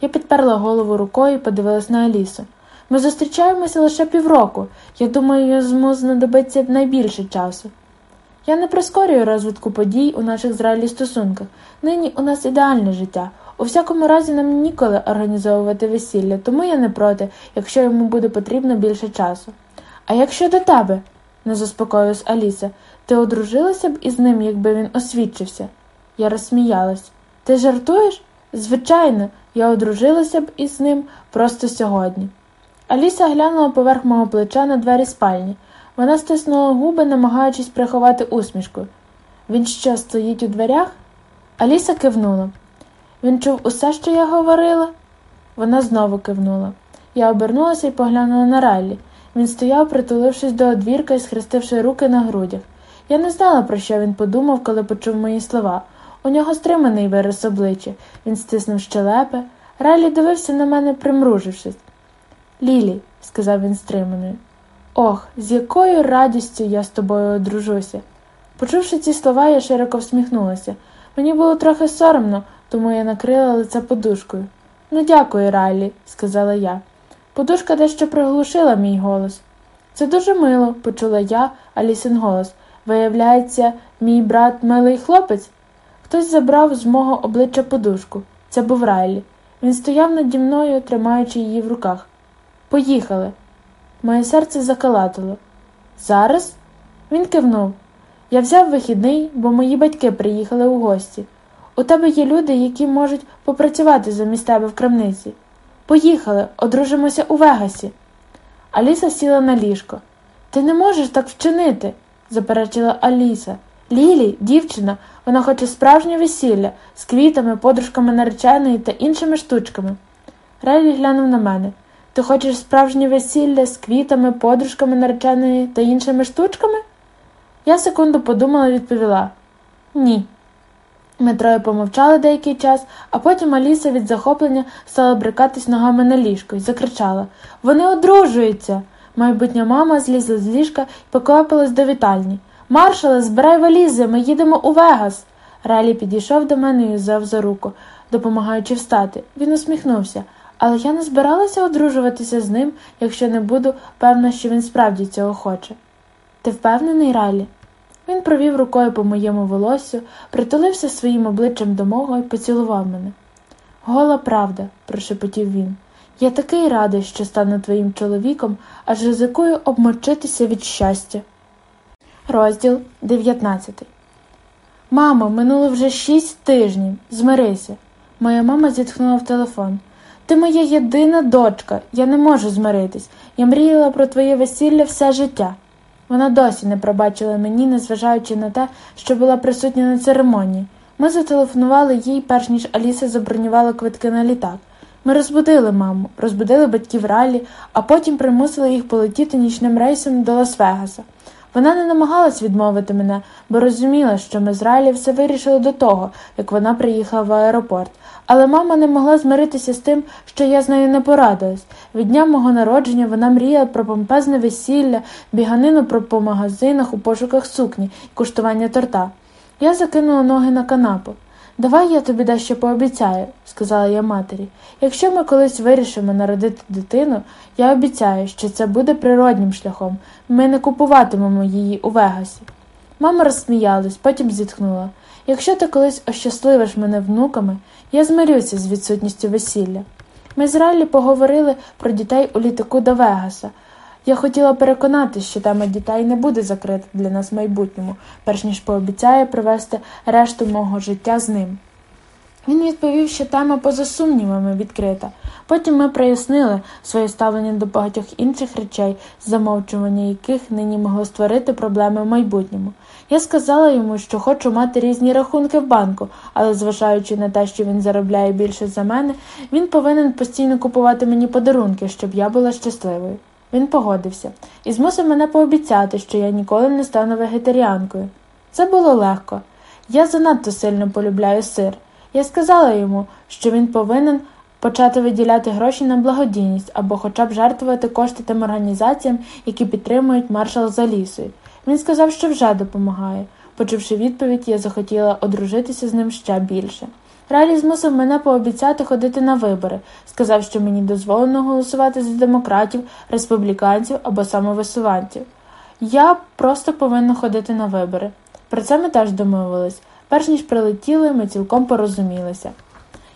Я підперла голову рукою і подивилась на Алісу. Ми зустрічаємося лише півроку. Я думаю, йому знадобиться найбільше часу. Я не прискорюю розвитку подій у наших зралі стосунках. Нині у нас ідеальне життя. У всякому разі, нам ніколи організовувати весілля, тому я не проти, якщо йому буде потрібно більше часу. А якщо до тебе, не заспокоїлась Аліса, ти одружилася б із ним, якби він освідчився? Я розсміялась. Ти жартуєш? Звичайно, я одружилася б із ним просто сьогодні. Аліса глянула поверх мого плеча на двері спальні. Вона стиснула губи, намагаючись приховати усмішку. Він що, стоїть у дверях? Аліса кивнула. Він чув усе, що я говорила? Вона знову кивнула. Я обернулася і поглянула на Райлі. Він стояв, притулившись до одвірка і схрестивши руки на грудях. Я не знала, про що він подумав, коли почув мої слова. У нього стриманий вираз обличчя. Він стиснув щелепи. Райлі дивився на мене, примружившись. Лілі, сказав він стриманою. Ох, з якою радістю я з тобою одружуся. Почувши ці слова, я широко всміхнулася. Мені було трохи соромно, тому я накрила лице подушкою. Ну, дякую, Райлі, сказала я. Подушка дещо приглушила мій голос. Це дуже мило, почула я Алісин голос. Виявляється, мій брат милий хлопець. Хтось забрав з мого обличчя подушку. Це був Райлі. Він стояв наді мною, тримаючи її в руках. Поїхали. Моє серце закалатило. Зараз? Він кивнув. Я взяв вихідний, бо мої батьки приїхали у гості. У тебе є люди, які можуть попрацювати замість тебе в крамниці. Поїхали, одружимося у Вегасі. Аліса сіла на ліжко. Ти не можеш так вчинити, заперечила Аліса. Лілі, дівчина, вона хоче справжнє весілля з квітами, подружками нареченої та іншими штучками. Релі глянув на мене. Ти хочеш справжнє весілля з квітами, подружками нареченої та іншими штучками? Я секунду подумала і відповіла ні. Ми троє помовчали деякий час, а потім Аліса від захоплення стала брикатись ногами на ліжко і закричала Вони одружуються. Майбутня мама злізла з ліжка і поквапилась до вітальні. Маршале, збирай валізи, ми їдемо у Вегас. Ралі підійшов до мене і взяв за руку, допомагаючи встати. Він усміхнувся, але я не збиралася одружуватися з ним, якщо не буду певна, що він справді цього хоче. Ти впевнений, Ралі? Він провів рукою по моєму волосю, притулився своїм обличчям до мого і поцілував мене. Гола правда, прошепотів він. Я такий радий, що стану твоїм чоловіком, аж ризикую обмочитися від щастя. Розділ 19 Мамо, минуло вже шість тижнів. Змирися. Моя мама зітхнула в телефон. Ти моя єдина дочка, я не можу змиритись. Я мріяла про твоє весілля все життя. Вона досі не пробачила мені, незважаючи на те, що була присутня на церемонії. Ми зателефонували їй, перш ніж Аліса забронювала квитки на літак. Ми розбудили маму, розбудили батьків Ралі, а потім примусили їх полетіти нічним рейсом до Лас-Вегаса. Вона не намагалась відмовити мене, бо розуміла, що ми з Райлі все вирішили до того, як вона приїхала в аеропорт. Але мама не могла змиритися з тим, що я з нею не порадилась. Від дня мого народження вона мріяла про помпезне весілля, біганину про по магазинах у пошуках сукні куштування торта. Я закинула ноги на канапу. Давай я тобі дещо пообіцяю, сказала я матері. Якщо ми колись вирішимо народити дитину, я обіцяю, що це буде природнім шляхом. Ми не купуватимемо її у Вегасі. Мама розсміялась, потім зітхнула. Якщо ти колись ощасливиш мене внуками, я змирюся з відсутністю весілля. Ми з Раллі поговорили про дітей у літаку до Вегаса. Я хотіла переконатися, що тема дітей не буде закрита для нас в майбутньому, перш ніж пообіцяє провести решту мого життя з ним. Він відповів, що тема поза сумнівами відкрита. Потім ми прояснили своє ставлення до багатьох інших речей, замовчування яких нині могло створити проблеми в майбутньому. Я сказала йому, що хочу мати різні рахунки в банку, але зважаючи на те, що він заробляє більше за мене, він повинен постійно купувати мені подарунки, щоб я була щасливою. Він погодився і змусив мене пообіцяти, що я ніколи не стану вегетаріанкою. Це було легко. Я занадто сильно полюбляю сир. Я сказала йому, що він повинен почати виділяти гроші на благодійність або хоча б жертвувати кошти тим організаціям, які підтримують маршал за лісою. Він сказав, що вже допомагає. Почувши відповідь, я захотіла одружитися з ним ще більше. Ралі змусив мене пообіцяти ходити на вибори, сказав, що мені дозволено голосувати за демократів, республіканців або самовисуванців. Я просто повинна ходити на вибори. Про це ми теж домовились. Перш ніж прилетіли, ми цілком порозумілися.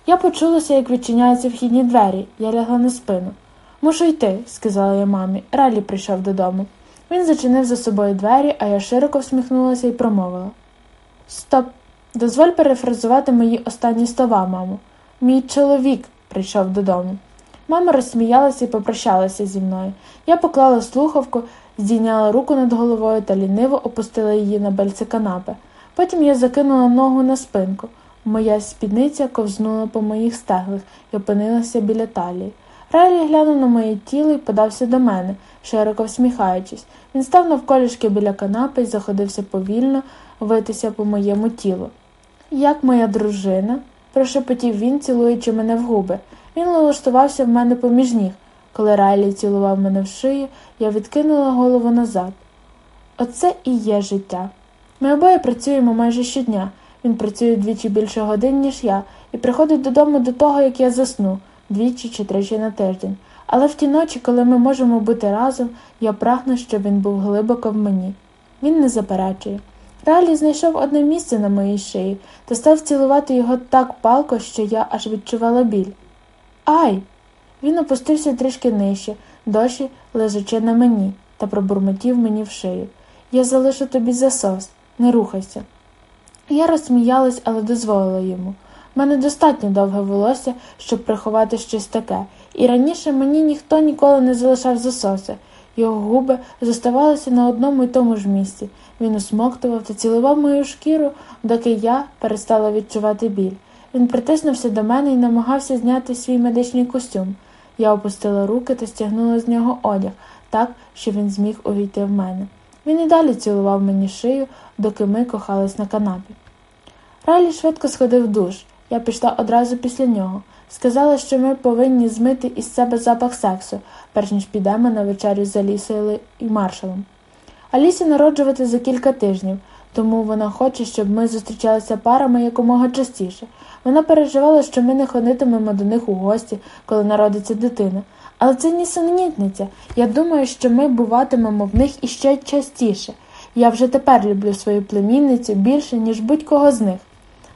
Я почулася, як відчиняються вхідні двері, я лягла на спину. Мушу йти, сказала я мамі. Ралі прийшов додому. Він зачинив за собою двері, а я широко всміхнулася і промовила Стоп, дозволь перефразувати мої останні слова, мамо. Мій чоловік прийшов додому. Мама розсміялася і попрощалася зі мною. Я поклала слухавку, здійняла руку над головою та ліниво опустила її на бельце канапи. Потім я закинула ногу на спинку. Моя спідниця ковзнула по моїх стеглах і опинилася біля талії. Райлі глянув на моє тіло і подався до мене, широко всміхаючись. Він став навколішки біля канапи і заходився повільно витися по моєму тілу. Як моя дружина, прошепотів він, цілуючи мене в губи. Він налаштувався в мене поміж ніг. Коли Райлі цілував мене в шию, я відкинула голову назад. Оце і є життя. Ми обоє працюємо майже щодня. Він працює двічі більше годин, ніж я, і приходить додому до того, як я засну, двічі чи тричі на тиждень. Але в ті ночі, коли ми можемо бути разом, я прагну, щоб він був глибоко в мені. Він не заперечує. Ралі знайшов одне місце на моїй шиї та став цілувати його так палко, що я аж відчувала біль. Ай! Він опустився трішки нижче, досі лежачи на мені, та пробурмотів мені в шию. Я залишу тобі засос, не рухайся. Я розсміялась, але дозволила йому. У мене достатньо довге волосся, щоб приховати щось таке, і раніше мені ніхто ніколи не залишав засоси. Його губи зоставалися на одному й тому ж місці. Він усмоктував та цілував мою шкіру, доки я перестала відчувати біль. Він притиснувся до мене і намагався зняти свій медичний костюм. Я опустила руки та стягнула з нього одяг, так, що він зміг увійти в мене. Він і далі цілував мені шию, доки ми кохались на канапі. Райлі швидко сходив в душ. Я пішла одразу після нього. Сказала, що ми повинні змити із себе запах сексу, перш ніж підемо на вечерю з Алісою і маршалом. Алісі народжувати за кілька тижнів, тому вона хоче, щоб ми зустрічалися парами якомога частіше. Вона переживала, що ми не ходитимемо до них у гості, коли народиться дитина. Але це нісенітниця. Я думаю, що ми буватимемо в них іще частіше. Я вже тепер люблю свою племінницю більше, ніж будь-кого з них.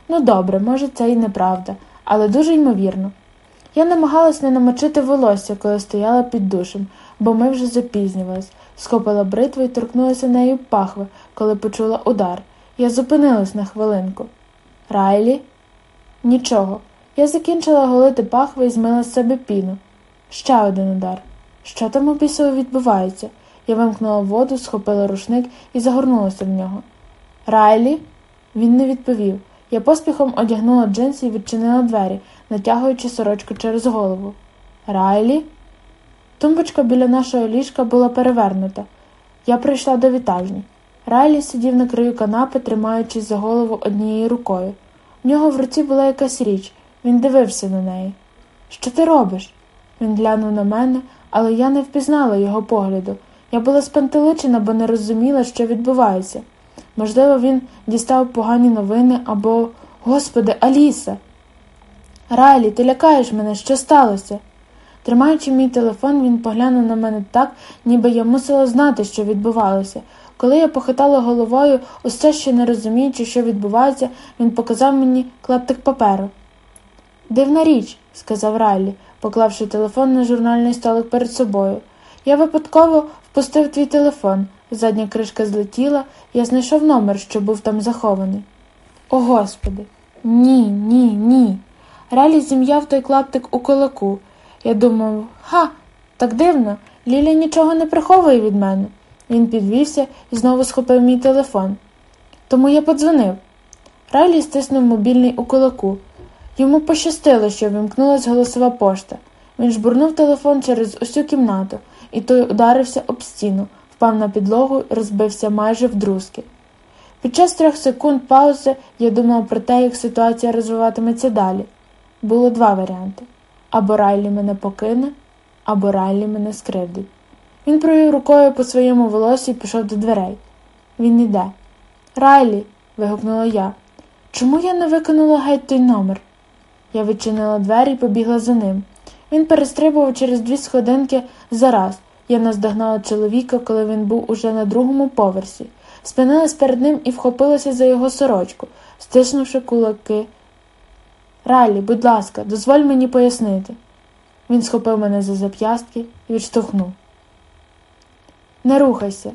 Ну добре, може, це і неправда, але дуже ймовірно. Я намагалась не намочити волосся, коли стояла під душем, бо ми вже запізнювались. Схопила бритву і торкнулася нею пахви, коли почула удар. Я зупинилась на хвилинку. Райлі? Нічого. Я закінчила голити пахви і змила з себе піну. Ще один удар. Що там у бісові відбувається? Я вимкнула воду, схопила рушник і загорнулася в нього. Райлі? Він не відповів. Я поспіхом одягнула джинси і відчинила двері, натягуючи сорочку через голову. Райлі? Тумбочка біля нашого ліжка була перевернута. Я прийшла до вітальні. Райлі сидів на краю канапи, тримаючись за голову однією рукою. В нього в руці була якась річ. Він дивився на неї. Що ти робиш? Він глянув на мене, але я не впізнала його погляду. Я була спантеличена, бо не розуміла, що відбувається. Можливо, він дістав погані новини або Господи, Аліса. Райлі, ти лякаєш мене, що сталося? Тримаючи мій телефон, він поглянув на мене так, ніби я мусила знати, що відбувалося. Коли я похитала головою, усе ще не розуміючи, що відбувається, він показав мені клаптик паперу. Дивна річ, сказав Райлі, поклавши телефон на журнальний столик перед собою. Я випадково впустив твій телефон. Задня кришка злетіла, я знайшов номер, що був там захований. О Господи, ні, ні, ні. Ралі зім'яв той клаптик у кулаку. Я думав, ха, так дивно, Ліля нічого не приховує від мене. Він підвівся і знову схопив мій телефон. Тому я подзвонив. Райлі стиснув мобільний у кулаку. Йому пощастило, що вимкнулась голосова пошта. Він жбурнув телефон через усю кімнату, і той ударився об стіну, впав на підлогу і розбився майже вдрузки. Під час трьох секунд паузи я думав про те, як ситуація розвиватиметься далі. Було два варіанти або Райлі мене покине, або Райлі мене скривдить. Він провів рукою по своєму волосі і пішов до дверей. Він іде. Райлі. вигукнула я. Чому я не виконала геть той номер? Я відчинила двері і побігла за ним. Він перестрибував через дві сходинки за раз. Я наздогнала чоловіка, коли він був уже на другому поверсі, спинилась перед ним і вхопилася за його сорочку, стиснувши кулаки. Райлі, будь ласка, дозволь мені пояснити. Він схопив мене за зап'ястки і відштовхнув. Не рухайся.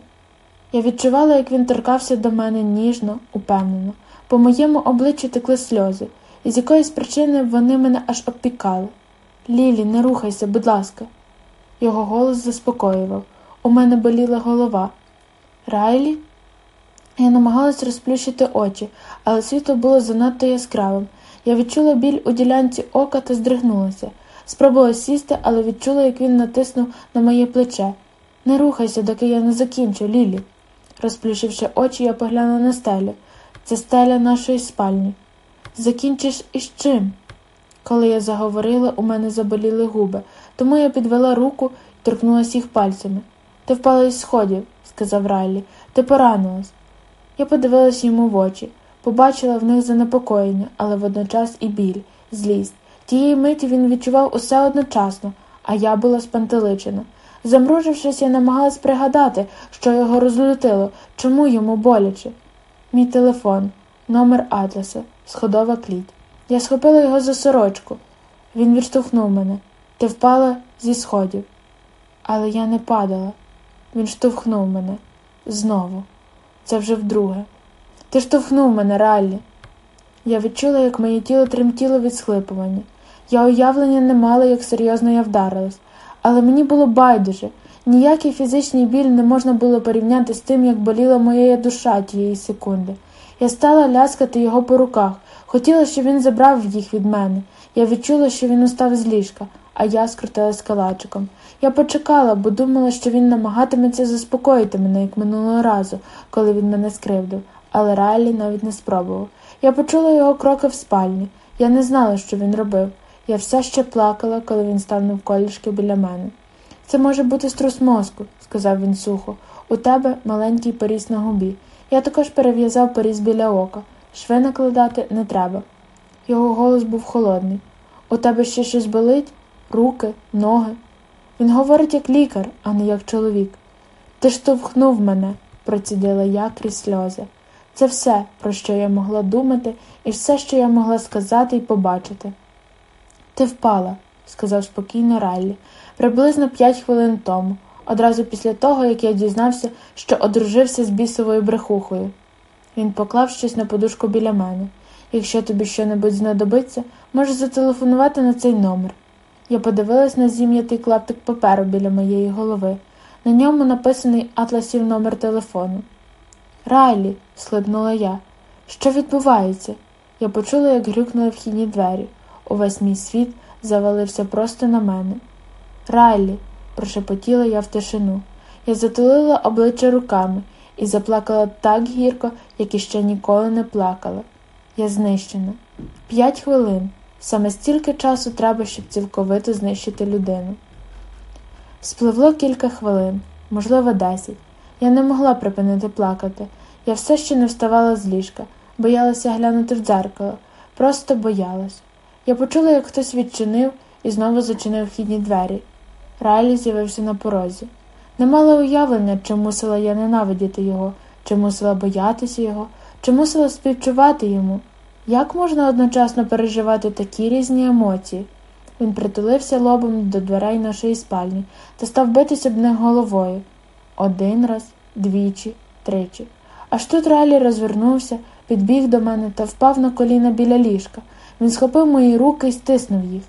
Я відчувала, як він торкався до мене ніжно, упевнено. По моєму обличчю текли сльози, і з якоїсь причини вони мене аж обпікали. Лілі, не рухайся, будь ласка. Його голос заспокоював. У мене боліла голова. Райлі? Я намагалась розплющити очі, але світло було занадто яскравим. Я відчула біль у ділянці ока та здригнулася. Спробувала сісти, але відчула, як він натиснув на моє плече. Не рухайся, доки я не закінчу, Лілі. Розплющивши очі, я поглянула на стелю. Це стеля нашої спальні. Закінчиш із чим? Коли я заговорила, у мене заболіли губи, тому я підвела руку і торкнулася їх пальцями. Ти впала із сходів, сказав Райлі. Ти поранилась. Я подивилась йому в очі, побачила в них занепокоєння, але водночас і біль, злість. Тієї миті він відчував усе одночасно, а я була спантеличена. Замружившись, я намагалась пригадати, що його розлютило, чому йому боляче. Мій телефон, номер Атласа, сходова кліть. Я схопила його за сорочку. Він відштовхнув мене. Ти впала зі сходів. Але я не падала. Він штовхнув мене знову. Це вже вдруге. Ти штовхнув мене, Раллі. Я відчула, як моє тіло тремтіло від схлипування. Я уявлення не мала, як серйозно я вдарилась, але мені було байдуже. Ніякий фізичний біль не можна було порівняти з тим, як боліла моя душа тієї секунди. Я стала ляскати його по руках, хотіла, щоб він забрав їх від мене. Я відчула, що він устав з ліжка, а я скрутилась калачиком. Я почекала, бо думала, що він намагатиметься заспокоїти мене, як минулого разу, коли він мене скривдив, але Райлі навіть не спробував. Я почула його кроки в спальні. Я не знала, що він робив. Я все ще плакала, коли він став навколішки біля мене. Це може бути струс мозку, сказав він сухо. У тебе маленький поріз на губі. Я також перев'язав поріз біля ока. Шви накладати не треба. Його голос був холодний. У тебе ще щось болить? Руки, ноги. Він говорить як лікар, а не як чоловік. Ти штовхнув мене, процідила я крізь сльози. Це все, про що я могла думати, і все, що я могла сказати і побачити. Ти впала, сказав спокійно Райлі, приблизно п'ять хвилин тому, одразу після того, як я дізнався, що одружився з бісовою брехухою. Він поклав щось на подушку біля мене. Якщо тобі щонебудь знадобиться, можеш зателефонувати на цей номер. Я подивилась на зім'ятий клаптик паперу біля моєї голови. На ньому написаний атласів номер телефону. Райлі, схлипнула я. Що відбувається? Я почула, як грюкнули вхідні двері. Увесь мій світ завалився просто на мене. Райлі, прошепотіла я в тишину. Я затулила обличчя руками і заплакала так гірко, як іще ніколи не плакала. Я знищена. П'ять хвилин. Саме стільки часу треба, щоб цілковито знищити людину. Спливло кілька хвилин, можливо, десять. Я не могла припинити плакати. Я все ще не вставала з ліжка, боялася глянути в дзеркало, просто боялась. Я почула, як хтось відчинив і знову зачинив вхідні двері. Райлі з'явився на порозі. Не мала уявлення, чи мусила я ненавидіти його, чи мусила боятися його, чи мусила співчувати йому. Як можна одночасно переживати такі різні емоції? Він притулився лобом до дверей нашої спальні та став битись об них головою. Один раз, двічі, тричі. Аж тут Райлі розвернувся, підбіг до мене та впав на коліна біля ліжка. Він схопив мої руки і стиснув їх.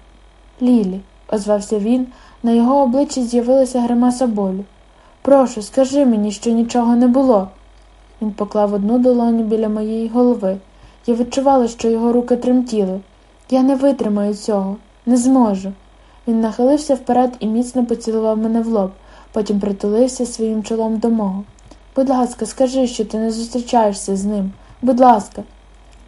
Лілі, озвався він, на його обличчі з'явилася гримаса болю. Прошу, скажи мені, що нічого не було. Він поклав одну долоню біля моєї голови. Я відчувала, що його руки тремтіли. Я не витримаю цього, не зможу. Він нахилився вперед і міцно поцілував мене в лоб, потім притулився своїм чолом до мого. Будь ласка, скажи, що ти не зустрічаєшся з ним. Будь ласка.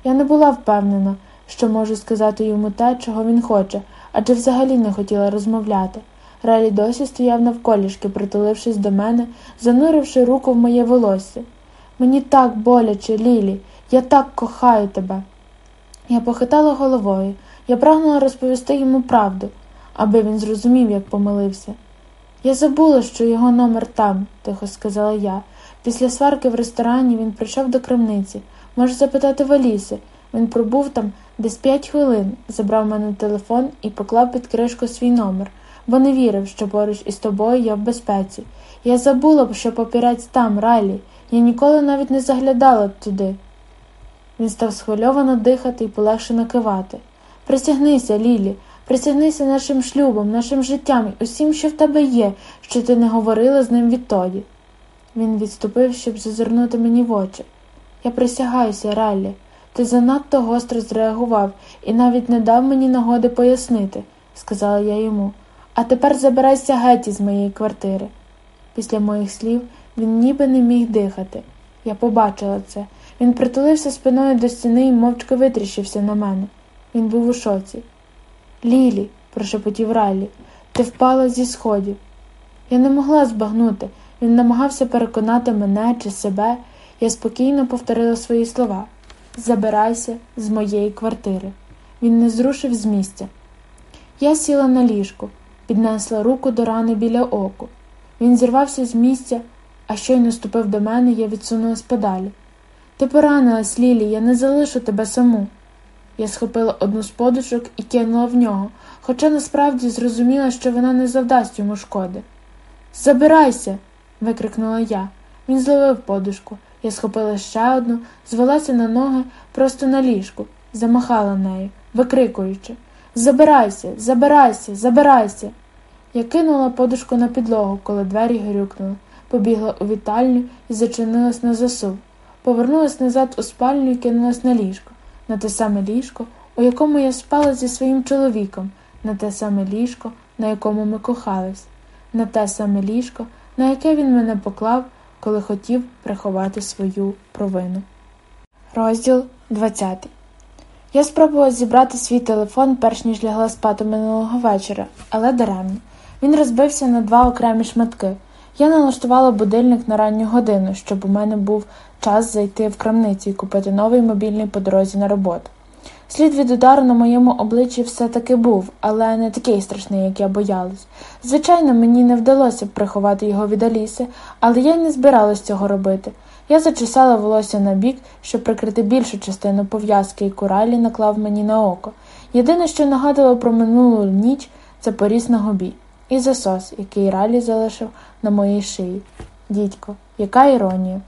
Я не була впевнена, що можу сказати йому те, чого він хоче, адже взагалі не хотіла розмовляти. Релі досі стояв навколішки, притулившись до мене, зануривши руку в моє волосся. Мені так боляче, Лілі, я так кохаю тебе. Я похитала головою, я прагнула розповісти йому правду, аби він зрозумів, як помилився. Я забула, що його номер там, тихо сказала я. Після сварки в ресторані він прийшов до крамниці. Можеш запитати в Аліси. Він пробув там десь п'ять хвилин, забрав мене телефон і поклав під кришку свій номер, бо не вірив, що поруч із тобою я в безпеці. Я забула, що папірець там, Райлі. Я ніколи навіть не заглядала туди. Він став схвильовано дихати і полегшено кивати. Присягнися, Лілі, присягнися нашим шлюбом, нашим життям і усім, що в тебе є, що ти не говорила з ним відтоді. Він відступив, щоб зазирнути мені в очі. Я присягаюся, Раллі. Ти занадто гостро зреагував і навіть не дав мені нагоди пояснити, сказала я йому. А тепер забирайся геть із моєї квартири. Після моїх слів він ніби не міг дихати. Я побачила це. Він притулився спиною до стіни і мовчки витріщився на мене. Він був у шоці. Лілі, прошепотів Райлі, ти впала зі сходів. Я не могла збагнути. Він намагався переконати мене чи себе. Я спокійно повторила свої слова Забирайся з моєї квартири. Він не зрушив з місця. Я сіла на ліжку, піднесла руку до рани біля оку. Він зірвався з місця, а щойно ступив до мене, я відсунулась подалі. Ти поранилась, Лілі, я не залишу тебе саму. Я схопила одну з подушок і кинула в нього, хоча насправді зрозуміла, що вона не завдасть йому шкоди. Забирайся. викрикнула я. Він зловив подушку. Я схопила ще одну, звелася на ноги просто на ліжку, замахала нею, викрикуючи Забирайся, забирайся, забирайся. Я кинула подушку на підлогу, коли двері грюкнули, побігла у вітальню і зачинилась на засув. Повернулась назад у спальню і кинулась на ліжко, на те саме ліжко, у якому я спала зі своїм чоловіком, на те саме ліжко, на якому ми кохались, на те саме ліжко, на яке він мене поклав, коли хотів приховати свою провину. Розділ 20 Я спробувала зібрати свій телефон, перш ніж лягла спати минулого вечора, але даремно. Він розбився на два окремі шматки. Я налаштувала будильник на ранню годину, щоб у мене був час зайти в крамницю і купити новий мобільний по дорозі на роботу. Слід від удару на моєму обличчі все-таки був, але не такий страшний, як я боялась. Звичайно, мені не вдалося б приховати його від Аліси, але я й не збиралась цього робити. Я зачесала волосся на бік, щоб прикрити більшу частину пов'язки, яку Райлі наклав мені на око. Єдине, що нагадувало про минулу ніч, це поріз на губі і засос, який Райлі залишив на моїй шиї. Дідько, яка іронія.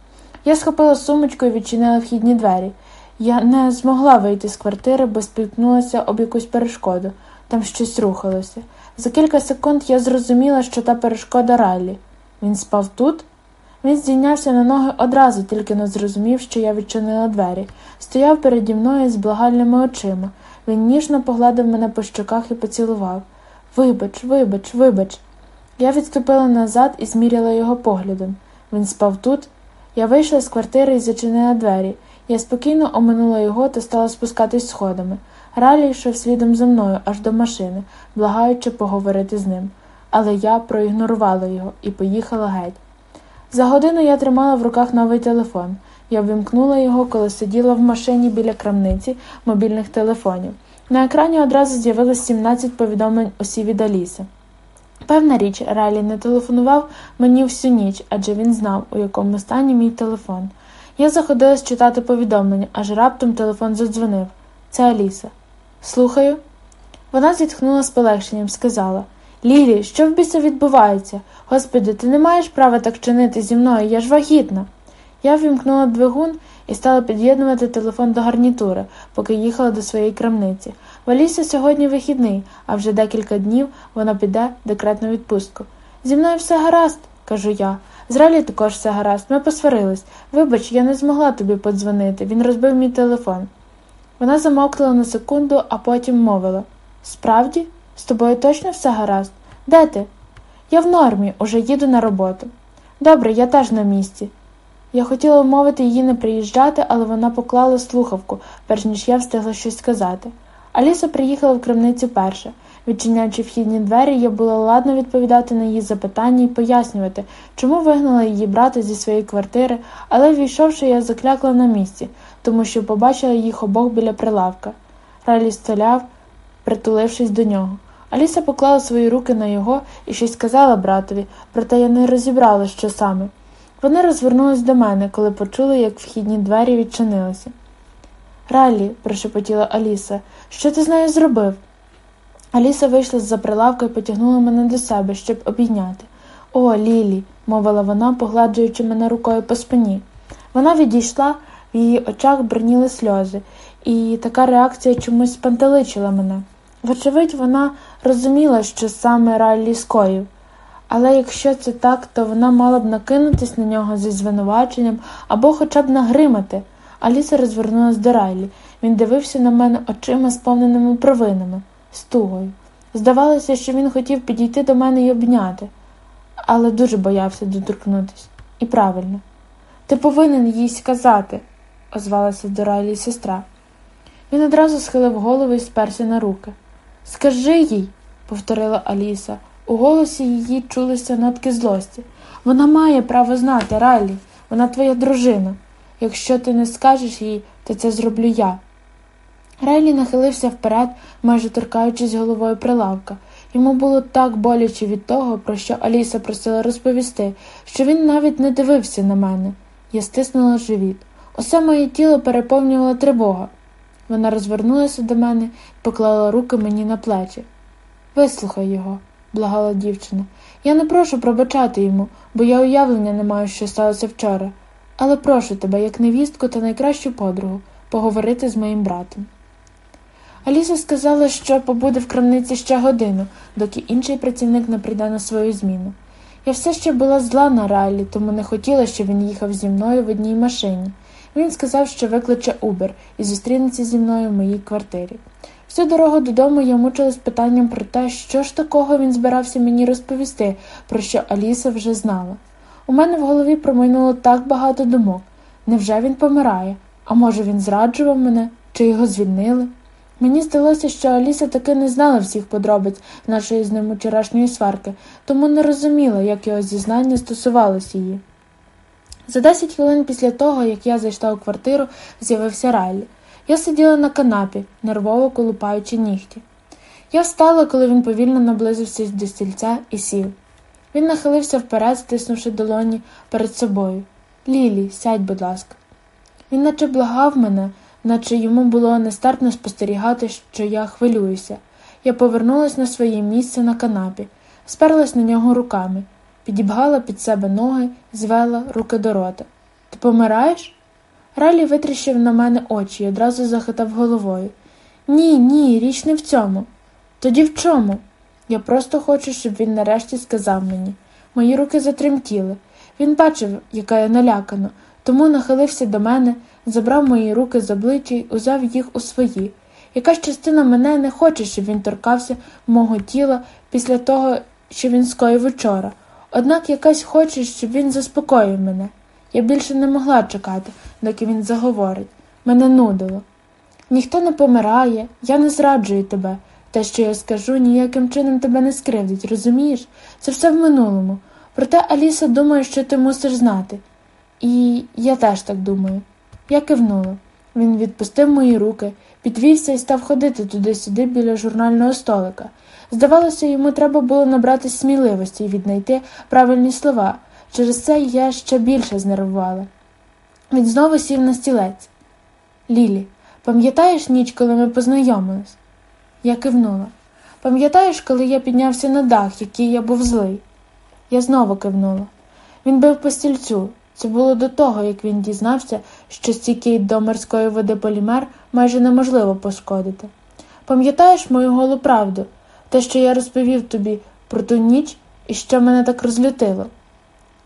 Я схопила сумочку і відчинила вхідні двері. Я не змогла вийти з квартири, бо спіткнулася об якусь перешкоду. Там щось рухалося. За кілька секунд я зрозуміла, що та перешкода Райлі. Він спав тут? Він здійнявся на ноги одразу, тільки не зрозумів, що я відчинила двері. Стояв переді мною з благальними очима. Він ніжно погладив мене по щоках і поцілував. Вибач, вибач, вибач. Я відступила назад і зміряла його поглядом. Він спав тут. Я вийшла з квартири і зачинила двері. Я спокійно оминула його та стала спускатись сходами. Ралі йшов слідом за мною аж до машини, благаючи поговорити з ним. Але я проігнорувала його і поїхала геть. За годину я тримала в руках новий телефон. Я вимкнула його, коли сиділа в машині біля крамниці мобільних телефонів. На екрані одразу з'явилось 17 повідомлень усі від Аліси. Певна річ, Райлі не телефонував мені всю ніч, адже він знав, у якому стані мій телефон. Я заходилась читати повідомлення, аж раптом телефон задзвонив. Це Аліса. Слухаю. Вона зітхнула з полегшенням, сказала Лілі, що в біса відбувається? Господи, ти не маєш права так чинити зі мною, я ж вагітна. Я вімкнула двигун і стала під'єднувати телефон до гарнітури, поки їхала до своєї крамниці. В Алісі сьогодні вихідний, а вже декілька днів вона піде декретну відпустку. Зі мною все гаразд, кажу я. З Ралі також все гаразд. Ми посварились. Вибач, я не змогла тобі подзвонити. Він розбив мій телефон. Вона замовкла на секунду, а потім мовила Справді, з тобою точно все гаразд? Де ти? Я в нормі, уже їду на роботу. Добре, я теж на місці. Я хотіла вмовити її не приїжджати, але вона поклала слухавку, перш ніж я встигла щось сказати. Аліса приїхала в крамницю перша. Відчиняючи вхідні двері, я була ладно відповідати на її запитання і пояснювати, чому вигнала її брата зі своєї квартири, але війшовши, я заклякла на місці, тому що побачила їх обох біля прилавка. Ралі стояв, притулившись до нього. Аліса поклала свої руки на його і щось сказала братові, проте я не розібрала, що саме. Вони розвернулись до мене, коли почули, як вхідні двері відчинилися. Раллі, прошепотіла Аліса, що ти з нею зробив? Аліса вийшла з за прилавка і потягнула мене до себе, щоб обійняти. О, Лілі, мовила вона, погладжуючи мене рукою по спині. Вона відійшла, в її очах бриніли сльози, і така реакція чомусь спантеличила мене. Вочевидь, вона розуміла, що саме Раллі скоїв. Але якщо це так, то вона мала б накинутись на нього зі звинуваченням або хоча б нагримати. Аліса розвернулась до Райлі. Він дивився на мене очима, сповненими провинами, стугою. Здавалося, що він хотів підійти до мене і обняти, але дуже боявся доторкнутися. І правильно. Ти повинен їй сказати, озвалася до Райлі сестра. Він одразу схилив голову і сперся на руки. Скажи їй, повторила Аліса. У голосі її чулися нотки злості. Вона має право знати, Райлі, вона твоя дружина. Якщо ти не скажеш їй, то це зроблю я. Райлі нахилився вперед, майже торкаючись головою прилавка. Йому було так боляче від того, про що Аліса просила розповісти, що він навіть не дивився на мене. Я стиснула живіт. Усе моє тіло переповнювала тривога. Вона розвернулася до мене і поклала руки мені на плечі. Вислухай його, благала дівчина. Я не прошу пробачати йому, бо я уявлення не маю, що сталося вчора. Але прошу тебе, як невістку та найкращу подругу, поговорити з моїм братом. Аліса сказала, що побуде в крамниці ще годину, доки інший працівник не прийде на свою зміну. Я все ще була зла на Райлі, тому не хотіла, щоб він їхав зі мною в одній машині. Він сказав, що викличе Убер і зустрінеться зі мною в моїй квартирі. Всю дорогу додому я мучилась питанням про те, що ж такого він збирався мені розповісти, про що Аліса вже знала. У мене в голові промайнуло так багато думок. Невже він помирає? А може, він зраджував мене, чи його звільнили? Мені здалося, що Аліса таки не знала всіх подробиць нашої з ним вчорашньої сварки, тому не розуміла, як його зізнання стосувалося її. За десять хвилин після того, як я зайшла у квартиру, з'явився Райлі. Я сиділа на канапі, нервово колупаючи нігті. Я встала, коли він повільно наблизився до стільця і сів. Він нахилився вперед, стиснувши долоні перед собою. Лілі, сядь, будь ласка. Він наче благав мене, наче йому було нестерпно спостерігати, що я хвилююся. Я повернулась на своє місце на канапі, сперлась на нього руками, підібгала під себе ноги, звела руки до рота. Ти помираєш? Ралі витріщив на мене очі і одразу захитав головою. Ні, ні, річ не в цьому. Тоді в чому? Я просто хочу, щоб він нарешті сказав мені. Мої руки затремтіли. Він бачив, яка я налякана, тому нахилився до мене, забрав мої руки з обличчя й узяв їх у свої. Якась частина мене не хоче, щоб він торкався мого тіла після того, що він скоїв учора. Однак якась хоче, щоб він заспокоїв мене. Я більше не могла чекати, доки він заговорить. Мене нудило. Ніхто не помирає, я не зраджую тебе. Те, що я скажу, ніяким чином тебе не скривдить, розумієш? Це все в минулому. Проте Аліса думає, що ти мусиш знати. І я теж так думаю. Я кивнула. Він відпустив мої руки, підвівся і став ходити туди-сюди біля журнального столика. Здавалося, йому треба було набрати сміливості і віднайти правильні слова. Через це я ще більше знервувала. Він знову сів на стілець. Лілі, пам'ятаєш ніч, коли ми познайомились? Я кивнула. Пам'ятаєш, коли я піднявся на дах, який я був злий? Я знову кивнула. Він бив по стільцю. Це було до того, як він дізнався, що стійкий до морської води полімер майже неможливо пошкодити. Пам'ятаєш мою голу правду, те, що я розповів тобі про ту ніч і що мене так розлютило.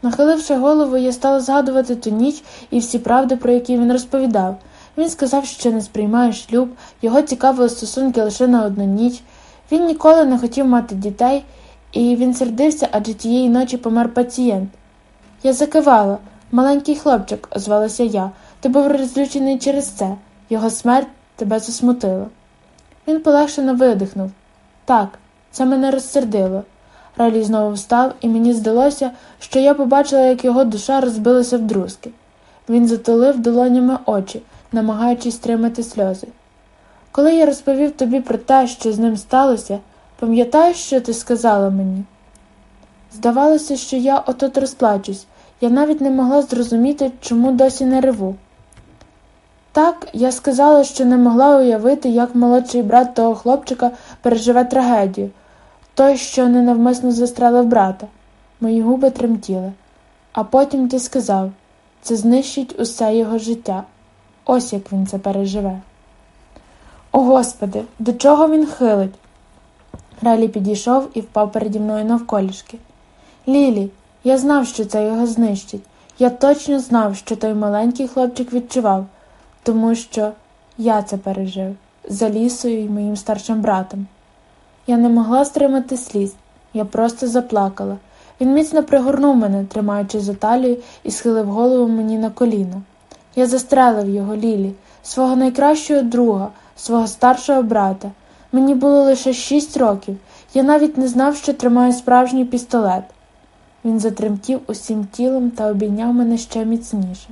Нахиливши голову, я стала згадувати ту ніч і всі правди, про які він розповідав. Він сказав, що не сприймає шлюб, його цікавили стосунки лише на одну ніч. Він ніколи не хотів мати дітей, і він сердився, адже тієї ночі помер пацієнт. Я закивала. Маленький хлопчик, озвалася я. Ти був розлючений через це. Його смерть тебе засмутила. Він полегшено видихнув. Так, це мене розсердило. Ралі знову встав, і мені здалося, що я побачила, як його душа розбилася в друзки. Він затулив долонями очі, намагаючись стримати сльози. Коли я розповів тобі про те, що з ним сталося, пам'ятаєш, що ти сказала мені? Здавалося, що я отот розплачусь, я навіть не могла зрозуміти, чому досі не реву. Так, я сказала, що не могла уявити, як молодший брат того хлопчика переживе трагедію, той, що ненавмисно застрелив брата. Мої губи тремтіли. А потім ти сказав це знищить усе його життя. Ось як він це переживе. О Господи, до чого він хилить? Ралі підійшов і впав переді мною навколішки. Лілі, я знав, що це його знищить. Я точно знав, що той маленький хлопчик відчував, тому що я це пережив за лісою і моїм старшим братом. Я не могла стримати сліз, я просто заплакала. Він міцно пригорнув мене, тримаючи за талію, і схилив голову мені на коліно. Я застрелив його Лілі, свого найкращого друга, свого старшого брата. Мені було лише шість років, я навіть не знав, що тримаю справжній пістолет. Він затремтів усім тілом та обійняв мене ще міцніше.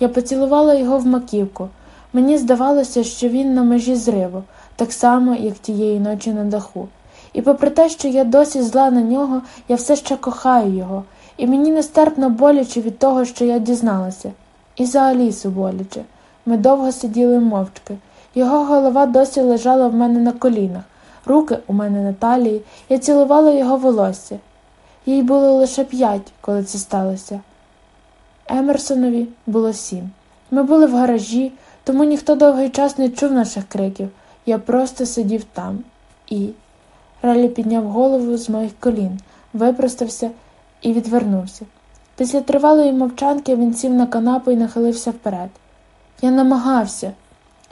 Я поцілувала його в маківку. Мені здавалося, що він на межі зриву, так само, як тієї ночі на даху. І попри те, що я досі зла на нього, я все ще кохаю його, і мені нестерпно боляче від того, що я дізналася. І за Алісу боляче. Ми довго сиділи мовчки. Його голова досі лежала в мене на колінах, руки у мене на талії, я цілувала його волосся. Їй було лише п'ять, коли це сталося. Емерсонові було сім. Ми були в гаражі, тому ніхто довгий час не чув наших криків. Я просто сидів там і. Ралі підняв голову з моїх колін, випростався і відвернувся. Після тривалої мовчанки він сів на канапу і нахилився вперед. Я намагався.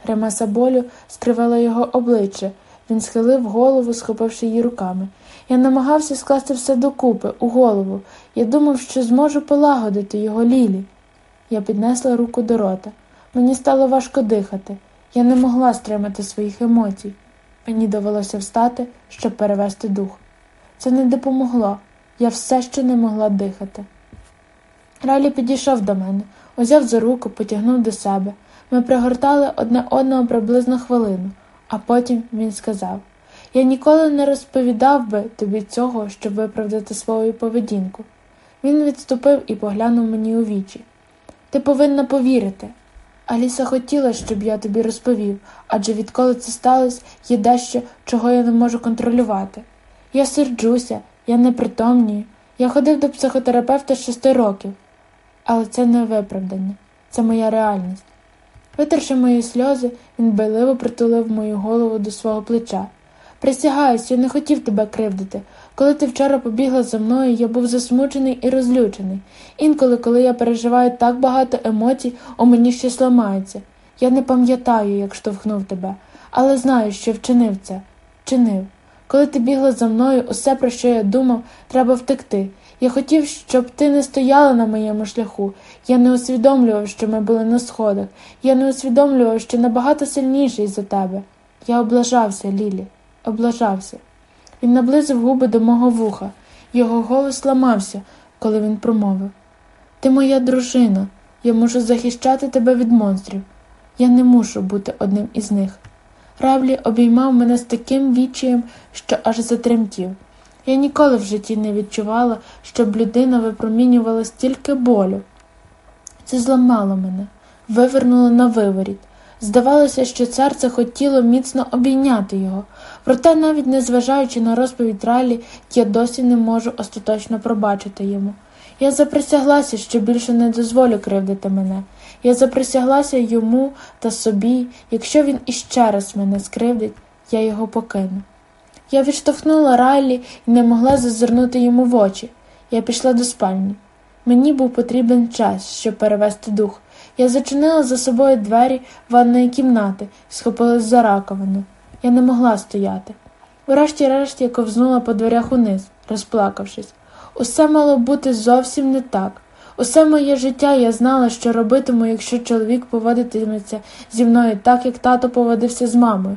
Гримаса болю скривала його обличчя. Він схилив голову, схопивши її руками. Я намагався скласти все докупи, у голову. Я думав, що зможу полагодити його Лілі. Я піднесла руку до рота. Мені стало важко дихати. Я не могла стримати своїх емоцій. Мені довелося встати, щоб перевести дух. Це не допомогло. Я все ще не могла дихати. Ралі підійшов до мене, узяв за руку, потягнув до себе. Ми пригортали одне одного приблизно хвилину, а потім він сказав Я ніколи не розповідав би тобі цього, щоб виправдати свою поведінку. Він відступив і поглянув мені у вічі. Ти повинна повірити. Аліса хотіла, щоб я тобі розповів, адже відколи це сталося, є дещо, чого я не можу контролювати. Я серджуся, я непритомнюю, я ходив до психотерапевта з шести років, але це не виправдання, це моя реальність. Витерши мої сльози, він байливо притулив мою голову до свого плеча. Присягаюсь, я не хотів тебе кривдити. Коли ти вчора побігла за мною, я був засмучений і розлючений. Інколи, коли я переживаю так багато емоцій, у мені щось ламається. Я не пам'ятаю, як штовхнув тебе, але знаю, що вчинив це. Вчинив. Коли ти бігла за мною, усе, про що я думав, треба втекти. Я хотів, щоб ти не стояла на моєму шляху. Я не усвідомлював, що ми були на сходах. Я не усвідомлював, що набагато сильніший за тебе. Я облажався, Лілі, облажався. Він наблизив губи до мого вуха. Його голос ламався, коли він промовив Ти моя дружина, я можу захищати тебе від монстрів. Я не мушу бути одним із них. Равлі обіймав мене з таким відчаєм, що аж затремтів. Я ніколи в житті не відчувала, щоб людина випромінювала стільки болю. Це зламало мене, вивернуло на виворіт. Здавалося, що серце хотіло міцно обійняти його, проте, навіть незважаючи на розповідь Ралі, я досі не можу остаточно пробачити йому. Я заприсяглася, що більше не дозволю кривдити мене. Я заприсяглася йому та собі, якщо він іще раз мене скривдить, я його покину. Я відштовхнула Райлі і не могла зазирнути йому в очі. Я пішла до спальні. Мені був потрібен час, щоб перевести дух. Я зачинила за собою двері ванної кімнати схопилась за раковину. Я не могла стояти. Врешті-решт я ковзнула по дверях униз, розплакавшись. Усе мало бути зовсім не так. Усе моє життя я знала, що робитиму, якщо чоловік поводитиметься зі мною так, як тато поводився з мамою.